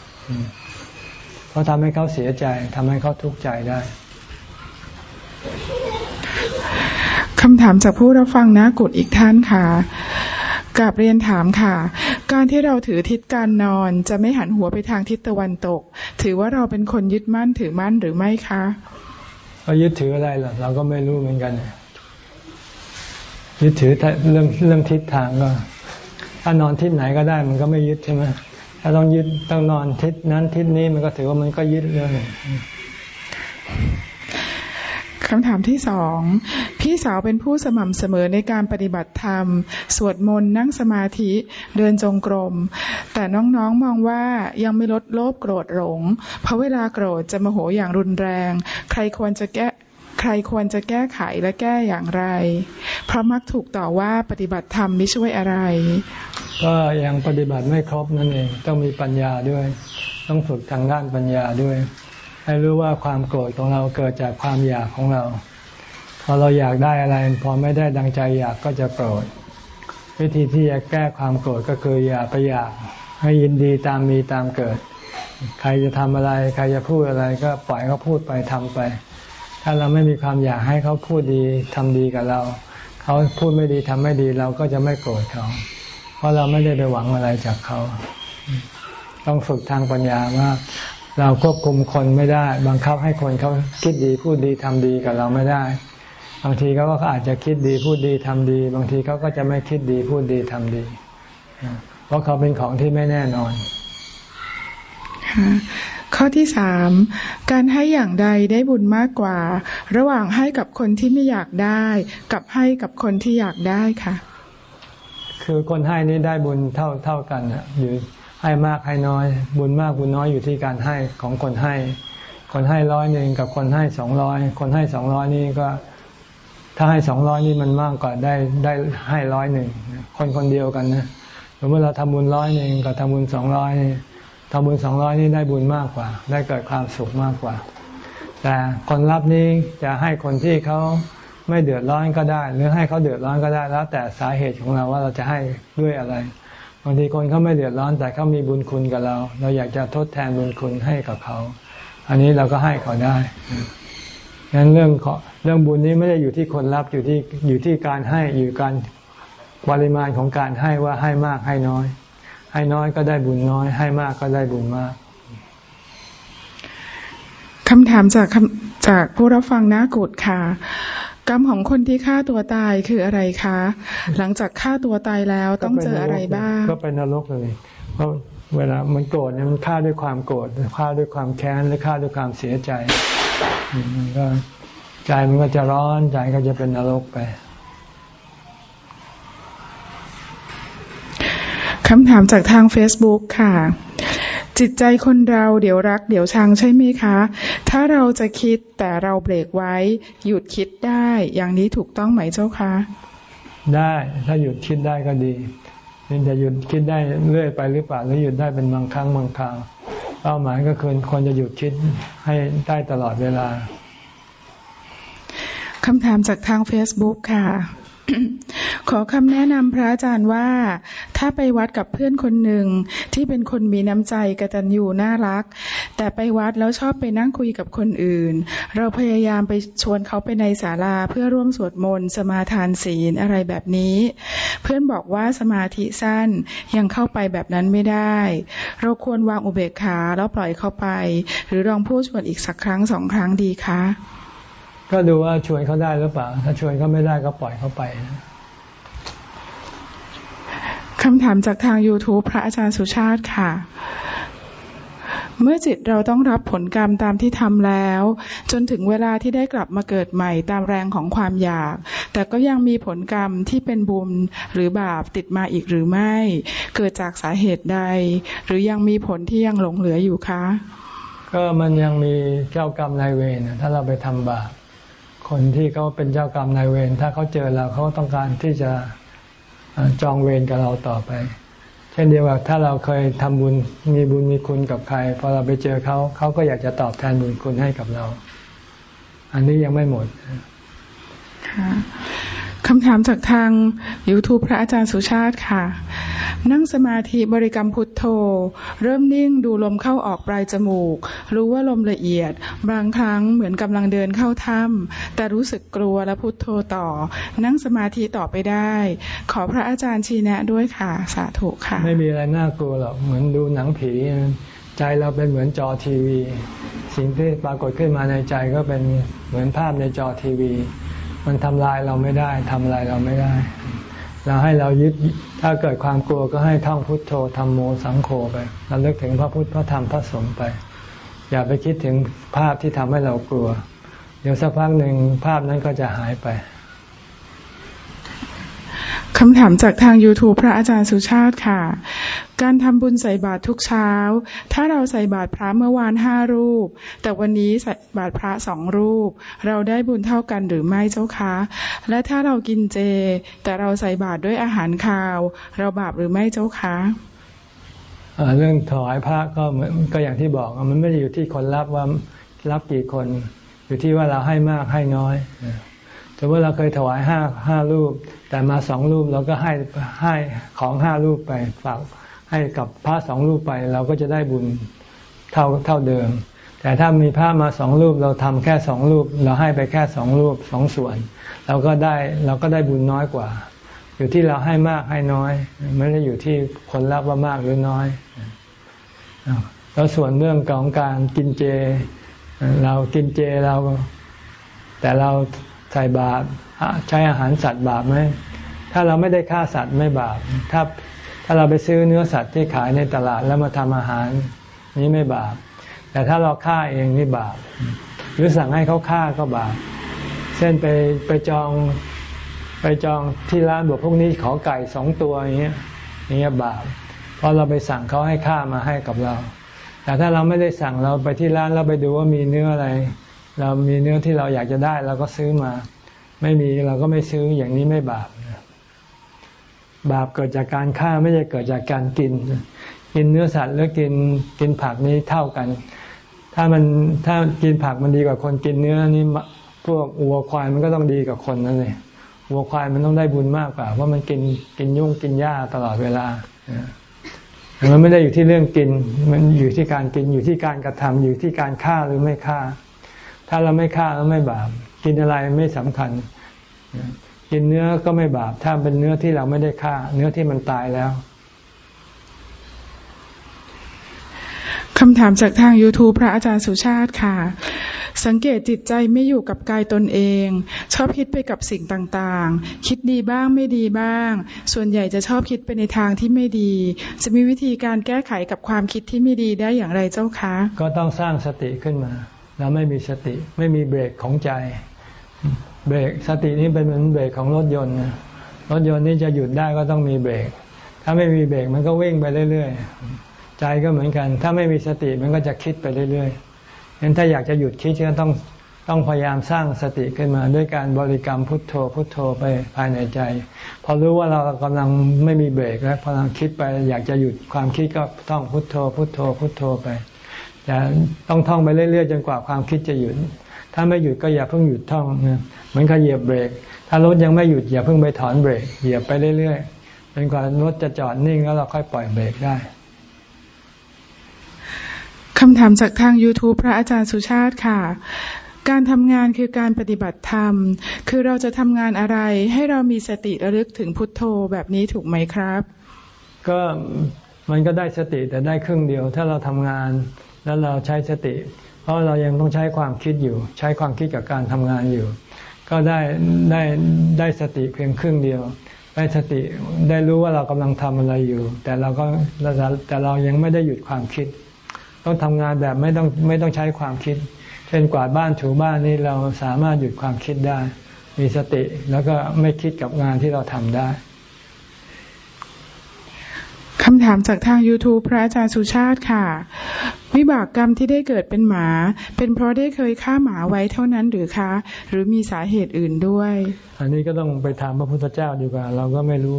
เพราะทำให้เขาเสียใจทำให้เขาทุกข์ใจได้คำถามจากผู้รับฟังนะกดอีกท่านค่ะ กลับเรียนถามค่ะ การที่เราถือทิศการนอนจะไม่หันหัวไปทางทิศตะวันตก ถือว่าเราเป็นคนยึดมั่นถือมั่นหรือไม่คะเรายึดถืออะไรล่ะ เราก็ไม่รู้เหมือนกันยึดถือเรื่องเรื่องทิศทางก็ ถ้านอนทิศไหนก็ได้ มันก็ไม่ยึดใช่ไหมถ้าต้องยึดต้องนอนทิศนั้นทิศนี้มันก็ถือว่ามันก็ยึดเรื่อง คำถามที่สอง พี่สาวเป็นผู้สม่ำเสมอในการปฏิบัติธรรม สวดมนต์นั่งสมาธิเดินจงกรม แต่น้องๆมองว่ายังไม่ลดโลภโกรธหลง เพราะเวลาโกรธจะโมโหอย่างรุนแรง ใครควรจะแก้ใครควรจะแก้ไขและแก้อย่างไร เพราะมักถูกต่อว่าปฏิบัติธรรมไม่ช่วยอะไร ก็ยังปฏิบัติไม่ครบนั่นเอง ต้องมีปัญญาด้วย ต้องฝึกทางด้านปัญญาด้วย ให้รู้ว่าความโกรธของเราเกิดจากความอยากของเรา พอเราอยากได้อะไร พอไม่ได้ดังใจอยากก็จะโกรธ วิธีที่จะแก้ความโกรธก็คืออย่าไปอยาก ให้ยินดีตามมีตามเกิด ใครจะทำอะไร ใครจะพูดอะไรก็ปล่อยเขาพูดไปทำไป ถ้าเราไม่มีความอยากให้เขาพูดดีทำดีกับเรา เขาพูดไม่ดีทำไม่ดีเราก็จะไม่โกรธเขา เพราะเราไม่ได้ไปหวังอะไรจากเขา ต้องฝึกทางปัญญาว่า เราควบคุมคนไม่ได้ บังคับให้คนเขาคิดดีพูดดีทำดีกับเราไม่ได้ บางทีเขาก็อาจจะคิดดีพูดดีทำดี บางทีเขาก็จะไม่คิดดีพูดดีทำดี เพราะเขาเป็นของที่ไม่แน่นอน ข้อที่สามการให้อย่างใดได้บุญมากกว่า ระหว่างให้กับคนที่ไม่อยากได้ กับให้กับคนที่อยากได้ค่ะ คือคนให้นี้ได้บุญเท่าเท่ากันอยู่ ให้มากให้น้อย บุญมากบุญน้อยอยู่ที่การให้ของคนให้ คนให้ร้อยหนึ่งกับคนให้สองร้อยคนให้สองร้อยนี่ก็ ถ้าให้สองร้อยนี่มันมากกว่าได้ได้ให้ร้อยหนึ่งคนคนเดียวกันนะสมมติเราทำบุญร้อยหนึ่งกับทำบุญสองร้อยทำบุญสองร้อยนี่ได้บุญมากกว่า ได้เกิดความสุขมากกว่า แต่คนรับนี้จะให้คนที่เขาไม่เดือดร้อนก็ได้ หรือให้เขาเดือดร้อนก็ได้แล้ว แต่สาเหตุของเราว่าเราจะให้ด้วยอะไร บางทีคนเขาไม่เดือดร้อนแต่เขามีบุญคุณกับเรา เราอยากจะทดแทนบุญคุณให้กับเขา อันนี้เราก็ให้เขาได้งั้นเรื่องเรื่องบุญนี้ไม่ได้อยู่ที่คนรับอยู่ที่อยู่ที่การให้อยู่การปริมาณของการให้ว่าให้มากให้น้อย ให้น้อยก็ได้บุญน้อย ให้มากก็ได้บุญมากคำถามจากจากผู้รับฟังน้ากุดค่ะ กรรมของคนที่ฆ่าตัวตายคืออะไรคะ หลังจากฆ่าตัวตายแล้วต้องเจออะไรบ้าง ก็เป็นนรกเลย เพราะเวลามันโกรธเนี่ยมันฆ่าด้วยความโกรธฆ่าด้วยความแค้นหรือฆ่าด้วยความเสียใจมันก็ใจมันก็จะร้อนใจก็จะเป็นนรกไปคำถามจากทาง Facebook ค่ะ จิตใจคนเราเดี๋ยวรักเดี๋ยวชังใช่ไหมคะ ถ้าเราจะคิดแต่เราเบรกไว้ หยุดคิดได้ อย่างนี้ถูกต้องไหมเจ้าคะ ได้ถ้าหยุดคิดได้ก็ดีจะหยุดคิดได้เรื่อยไปหรือเปล่าหรือหยุดได้เป็นบางครั้งบางคราวเป้าหมายก็คือคนจะหยุดคิดให้ได้ตลอดเวลาคำถามจากทาง Facebook ค่ะ ขอคำแนะนำพระอาจารย์ว่า ถ้าไปวัดกับเพื่อนคนหนึ่งที่เป็นคนมีน้ำใจกระตัญญูน่ารัก แต่ไปวัดแล้วชอบไปนั่งคุยกับคนอื่น เราพยายามไปชวนเขาไปในศาลาเพื่อร่วมสวดมนต์สมาทานศีลอะไรแบบนี้ เพื่อนบอกว่าสมาธิสั้นยังเข้าไปแบบนั้นไม่ได้ เราควรวางอุเบกขาแล้วปล่อยเข้าไป หรือลองพูดชวนอีกสักครั้งสองครั้งดีคะ ก็ดูว่าชวนเขาได้หรือเปล่า ถ้าชวนเขาไม่ได้ก็ปล่อยเขาไปคำถามจากทาง YouTube พระอาจารย์สุชาติค่ะ เมื่อจิตเราต้องรับผลกรรมตามที่ทำแล้ว จนถึงเวลาที่ได้กลับมาเกิดใหม่ตามแรงของความอยาก แต่ก็ยังมีผลกรรมที่เป็นบุญหรือบาปติดมาอีกหรือไม่ เกิดจากสาเหตุใด หรือยังมีผลที่ยังหลงเหลืออยู่คะ ก็มันยังมีเจ้ากรรมนายเวรถ้าเราไปทำบาป คนที่เขาเป็นเจ้ากรรมนายเวรถ้าเขาเจอเราเขาต้องการที่จะจองเวรกับเราต่อไป เช่นเดียวกับถ้าเราเคยทำบุญมีบุญมีคุณกับใครพอเราไปเจอเขาเขาก็อยากจะตอบแทนบุญคุณให้กับเรา อันนี้ยังไม่หมดค่ะ คำถามจากทาง YouTube พระอาจารย์สุชาติค่ะ นั่งสมาธิบริกรรมพุทโธ เริ่มนิ่งดูลมเข้าออกปลายจมูก รู้ว่าลมละเอียด บางครั้งเหมือนกำลังเดินเข้าถ้ำแต่รู้สึกกลัวและพุทโธต่อ นั่งสมาธิต่อไปได้ ขอพระอาจารย์ชี้แนะด้วยค่ะ สาธุค่ะ ไม่มีอะไรน่ากลัวหรอกเหมือนดูหนังผีใจเราเป็นเหมือนจอทีวี สิ่งที่ปรากฏขึ้นมาในใจก็เป็นเหมือนภาพในจอทีวี มันทำลายเราไม่ได้ทำลายเราไม่ได้ เราให้เรายึดถ้าเกิดความกลัวก็ให้ท่องพุทโธธรรมโมสังโฆไปเราเลิกถึงพระพุทธพระธรรมพระสงฆ์ไป อย่าไปคิดถึงภาพที่ทำให้เรากลัว เดี๋ยวสักพักหนึ่งภาพนั้นก็จะหายไป คำถามจากทาง YouTube พระอาจารย์สุชาติค่ะ การทำบุญใส่บาตรทุกเช้า ถ้าเราใส่บาตรพระเมื่อวานห้ารูป แต่วันนี้ใส่บาตรพระสองรูป เราได้บุญเท่ากันหรือไม่เจ้าคะ และถ้าเรากินเจ แต่เราใส่บาตรด้วยอาหารคาว เราบาปหรือไม่เจ้าคะเรื่องถวายพระก็เหมือนก็อย่างที่บอกมันไม่ได้อยู่ที่คนรับว่ารับกี่คน อยู่ที่ว่าเราให้มากให้น้อย มมติเราเคยถวายห้าห้ารูป แต่มาสองรูปเราก็ให้ให้ของห้ารูปไปฝากให้กับพระสองรูปไป เราก็จะได้บุญเท่าเท่าเดิม แต่ถ้ามีพระมาสองรูปเราทำแค่สองรูป เราให้ไปแค่สองรูปสองส่วน เราก็ได้เราก็ได้บุญน้อยกว่า อยู่ที่เราให้มากให้น้อย ไม่ได้อยู่ที่คนรับว่ามากหรือน้อยแล้วส่วนเรื่องของการกินเจ เรากินเจเรา แต่เรา ใส่บาปใช้อาหารสัตว์บาปไหมถ้าเราไม่ได้ฆ่าสัตว์ไม่บาป ถ้าถ้าเราไปซื้อเนื้อสัตว์ที่ขายในตลาดแล้วมาทำอาหารนี้ไม่บาป แต่ถ้าเราฆ่าเองนี่บาป หรือสั่งให้เขาฆ่าก็บาป เช่นไปไปจองไปจองที่ร้านบอกพวกนี้ขอไก่สองตัวอย่างเงี้ยอย่างเงี้ยบาป เพราะเราไปสั่งเขาให้ฆ่ามาให้กับเรา แต่ถ้าเราไม่ได้สั่งเราไปที่ร้านเราไปดูว่ามีเนื้ออะไร เรามีเนื้อที่เราอยากจะได้เราก็ซื้อมา ไม่มีเราก็ไม่ซื้ออย่างนี้ไม่บาปบาปเกิดจากการฆ่าไม่ใช่เกิดจากการกิน กินเนื้อสัตว์หรือกินกินผักนี้เท่ากัน ถ้ามันถ้ากินผักมันดีกว่าคนกินเนื้อนี่พวกวัวควายมันก็ต้องดีกับคนนั่นเลยวัวควายมันต้องได้บุญมากกว่าเพราะมันกินกินยุ่งกินหญ้าตลอดเวลามันไม่ได้อยู่ที่เรื่องกิน มันอยู่ที่การกินอยู่ที่การกระทำอยู่ที่การฆ่าหรือไม่ฆ่า ถ้าเราไม่ฆ่าแล้วไม่บาป กินอะไรไม่สำคัญ กินเนื้อก็ไม่บาป ถ้าเป็นเนื้อที่เราไม่ได้ฆ่า เนื้อที่มันตายแล้วคำถามจากทาง YouTube พระอาจารย์สุชาติค่ะ สังเกตจิตใจไม่อยู่กับกายตนเอง ชอบคิดไปกับสิ่งต่างๆ คิดดีบ้างไม่ดีบ้าง ส่วนใหญ่จะชอบคิดไปในทางที่ไม่ดี จะมีวิธีการแก้ไขกับความคิดที่ไม่ดีได้อย่างไรเจ้าคะ ก็ต้องสร้างสติขึ้นมา เราไม่มีสติไม่มีเบรกของใจ เบรกสตินี้เป็นเหมือนเบรกของรถยนต์รถยนต์นี่จะหยุดได้ก็ต้องมีเบรก ถ้าไม่มีเบรกมันก็วิ่งไปเรื่อยๆใจก็เหมือนกัน ถ้าไม่มีสติมันก็จะคิดไปเรื่อยๆงั้นถ้าอยากจะหยุดคิดก็ต้องต้องพยายามสร้างสติขึ้นมาด้วยการบริกรรมพุทโธพุทโธไปภายในใจ พอรู้ว่าเรากำลังไม่มีเบรกแล้วพลังคิดไป อยากจะหยุดความคิดก็ต้องพุทโธพุทโธพุทโธไป แต่ต้องท่องไปเรื่อยๆจนกว่าความคิดจะหยุด ถ้าไม่หยุดก็อย่าเพิ่งหยุดท่องนะเหมือนกับเหยียบเบรก ถ้ารถยังไม่หยุดอย่าเพิ่งไปถอนเบรก เหยียบไปเรื่อยๆจนกว่ารถจะจอดนิ่งแล้วเราค่อยปล่อยเบรกได้คำถามจากทาง YouTube พระอาจารย์สุชาติค่ะ การทำงานคือการปฏิบัติธรรม คือเราจะทำงานอะไรให้เรามีสติระลึกถึงพุทโธแบบนี้ถูกไหมครับ ก็มันก็ได้สติแต่ได้ครึ่งเดียว ถ้าเราทำงาน แล้วเราใช้สติ เพราะเรายังต้องใช้ความคิดอยู่ ใช้ความคิดกับการทำงานอยู่ ก็ได้ได้ได้สติเพียงครึ่งเดียว ได้สติได้รู้ว่าเรากำลังทำอะไรอยู่ แต่เราก็แต่เรายังไม่ได้หยุดความคิด ต้องทำงานแบบไม่ต้องไม่ต้องใช้ความคิด เช่นกวาดบ้านถูบ้านนี่เราสามารถหยุดความคิดได้ มีสติแล้วก็ไม่คิดกับงานที่เราทำได้ คำถามจากทาง YouTube พระอาจารย์สุชาติค่ะ วิบากกรรมที่ได้เกิดเป็นหมา เป็นเพราะได้เคยฆ่าหมาไว้เท่านั้นหรือคะ หรือมีสาเหตุอื่นด้วย อันนี้ก็ต้องไปถามพระพุทธเจ้าดีกว่า เราก็ไม่รู้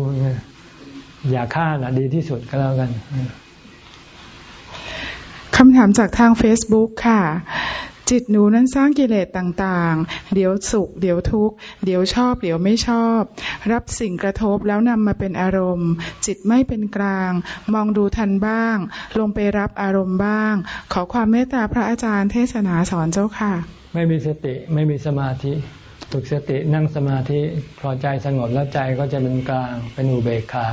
อย่าฆ่านะดีที่สุดก็แล้วกันคำถามจากทาง Facebook ค่ะ จิตหนูนั้นสร้างกิเลสต่างๆ เดี๋ยวสุข เดี๋ยวทุกข์ เดี๋ยวชอบ เดี๋ยวไม่ชอบ รับสิ่งกระทบแล้วนำมาเป็นอารมณ์ จิตไม่เป็นกลาง มองดูทันบ้าง ลงไปรับอารมณ์บ้าง ขอความเมตตาพระอาจารย์เทศนาสอนเจ้าค่ะ ไม่มีสติไม่มีสมาธิฝึกสตินั่งสมาธิพอใจสงบแล้วใจก็จะเป็นกลางเป็นอุเบกขา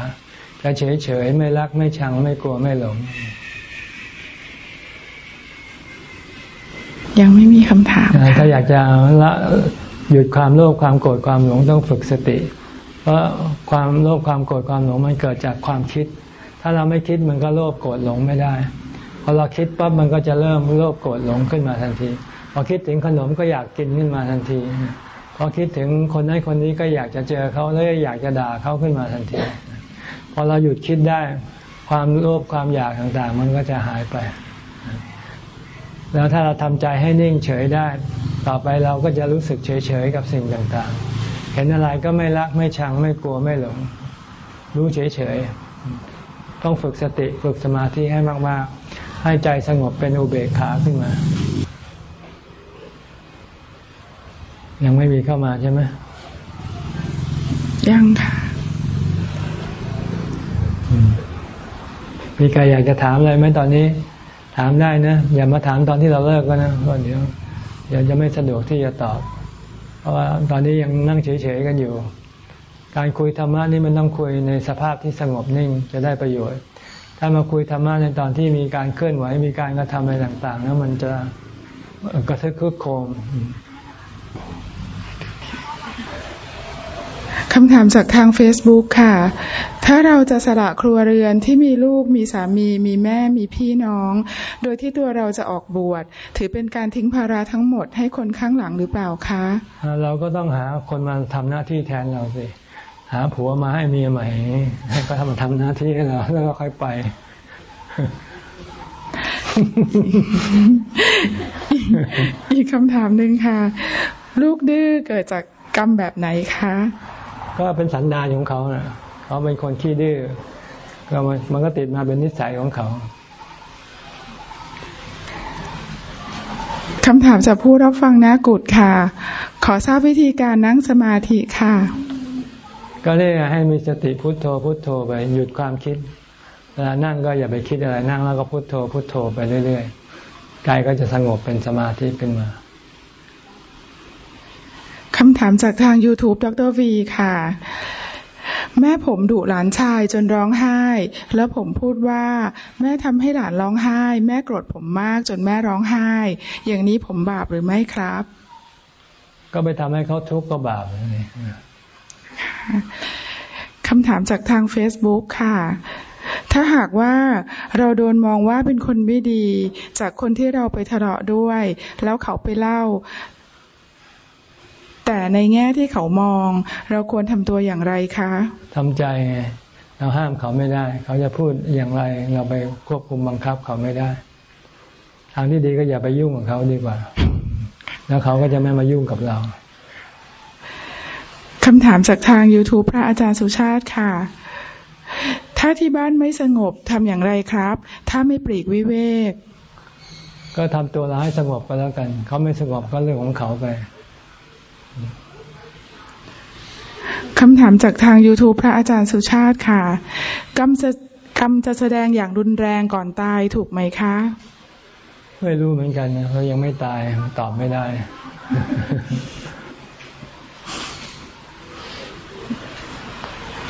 จะเฉยเฉยไม่รักไม่ชังไม่กลัวไม่หลง ยังไม่มีคำถาม ถ้าอยากจะละหยุดความโลภความโกรธความหลงต้องฝึกสติ เพราะความโลภความโกรธความหลงมันเกิดจากความคิด ถ้าเราไม่คิดมันก็โลภโกรธหลงไม่ได้พอเราคิดปั๊บมันก็จะเริ่มโลภโกรธหลงขึ้นมาทันที พอคิดถึงขนมก็อยากกินขึ้นมาทันที พอคิดถึงคนนั้นคนนี้ก็อยากจะเจอเขาแล้วอยากจะด่าเขาขึ้นมาทันที พอเราหยุดคิดได้ ความโลภความอยากต่างๆ มันก็จะหายไป แล้วถ้าเราทำใจให้นิ่งเฉยได้ ต่อไปเราก็จะรู้สึกเฉยๆกับสิ่งต่างๆ เห็นอะไรก็ไม่รักไม่ชังไม่กลัวไม่หลง รู้เฉยๆต้องฝึกสติฝึกสมาธิให้มาก ๆ ให้ใจสงบเป็นอุเบกขาขึ้นมา ยังไม่มีเข้ามาใช่ไหมยังค่ะมีใครอยากจะถามอะไรไหมตอนนี้ ถามได้นะ อย่ามาถามตอนที่เราเลิกก็นะเดี๋ยวเดี๋ยวจะไม่สะดวกที่จะตอบ เพราะว่าตอนนี้ยังนั่งเฉยๆกันอยู่ การคุยธรรมะนี่มันต้องคุยในสภาพที่สงบนิ่งจะได้ประโยชน์ ถ้ามาคุยธรรมะในตอนที่มีการเคลื่อนไหวมีการกระทำอะไรต่างๆ แล้วมันจะกระทึกคึกโคม คำถามจากทาง Facebook ค่ะ ถ้าเราจะสละครัวเรือนที่มีลูกมีสามี มีแม่มีพี่น้อง โดยที่ตัวเราจะออกบวชถือเป็นการทิ้งภาระทั้งหมดให้คนข้างหลังหรือเปล่าคะ เราก็ต้องหาคนมาทำหน้าที่แทนเราสิ หาผัวมาให้เมียใหม่ให้ก็ทำทำหน้าที่ให้เราแล้วก็ค่อยไปอีกคำถามหนึ่งค่ะ ลูกดื้อเกิดจากกรรมแบบไหนคะ ก็เป็นสันดานของเขานะเขาเป็นคนขี้ดื้อก็มันมันก็ติดมาเป็นนิสัยของเขาคำถามจากผู้รับฟังนะกุดค่ะ ขอทราบวิธีการนั่งสมาธิค่ะ ก็เรียกให้มีสติพุโทโธพุโทโธไปหยุดความคิดเวลานั่งก็อย่าไปคิดอะไรนั่งแล้วก็พุโทโธพุโทโธไปเรื่อยๆกายก็จะสงบเป็นสมาธิขึ้นมา คำถามจากทาง YouTube ดรวีค่ะ แม่ผมดุหลานชายจนร้องไห้ แล้วผมพูดว่า แม่ทำให้หลานร้องไห้ แม่โกรธผมมากจนแม่ร้องไห้ อย่างนี้ผมบาปหรือไม่ครับ ก็ไปทำให้เขาทุกข์ก็บาปนี่คำถามจากทาง Facebook ค่ะถ้าหากว่าเราโดนมองว่าเป็นคนไม่ดี จากคนที่เราไปทะเลาะด้วย แล้วเขาไปเล่า แต่ในแง่ที่เขามอง เราควรทำตัวอย่างไรคะทำใจไงเราห้ามเขาไม่ได้ เขาจะพูดอย่างไร เราไปควบคุมบังคับเขาไม่ได้ ทางที่ดีก็อย่าไปยุ่งกับเขาดีกว่า แล้วเขาก็จะไม่มายุ่งกับเราคำถามจากทาง YouTube พระอาจารย์สุชาติค่ะ ถ้าที่บ้านไม่สงบทำอย่างไรครับ ถ้าไม่ปลีกวิเวก ก็ทำตัวเราให้สงบก็แล้วกัน เขาไม่สงบก็เรื่องของเขาไป คำถามจากทาง YouTube พระอาจารย์สุชาติค่ะ กรรมจะกรรมจะแสดงอย่างรุนแรงก่อนตายถูกไหมคะ ไม่รู้เหมือนกันนะเรายังไม่ตายตอบไม่ได้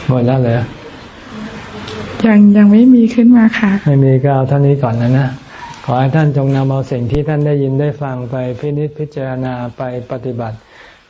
หมดแล้วเลยยังยังไม่มีขึ้นมาค่ะ ไม่มีก็เอาเท่านี้ก่อนนะนะ ขอให้ท่านจงนำเอาสิ่งที่ท่านได้ยินได้ฟังไปพินิจพิจารณาไปปฏิบัติ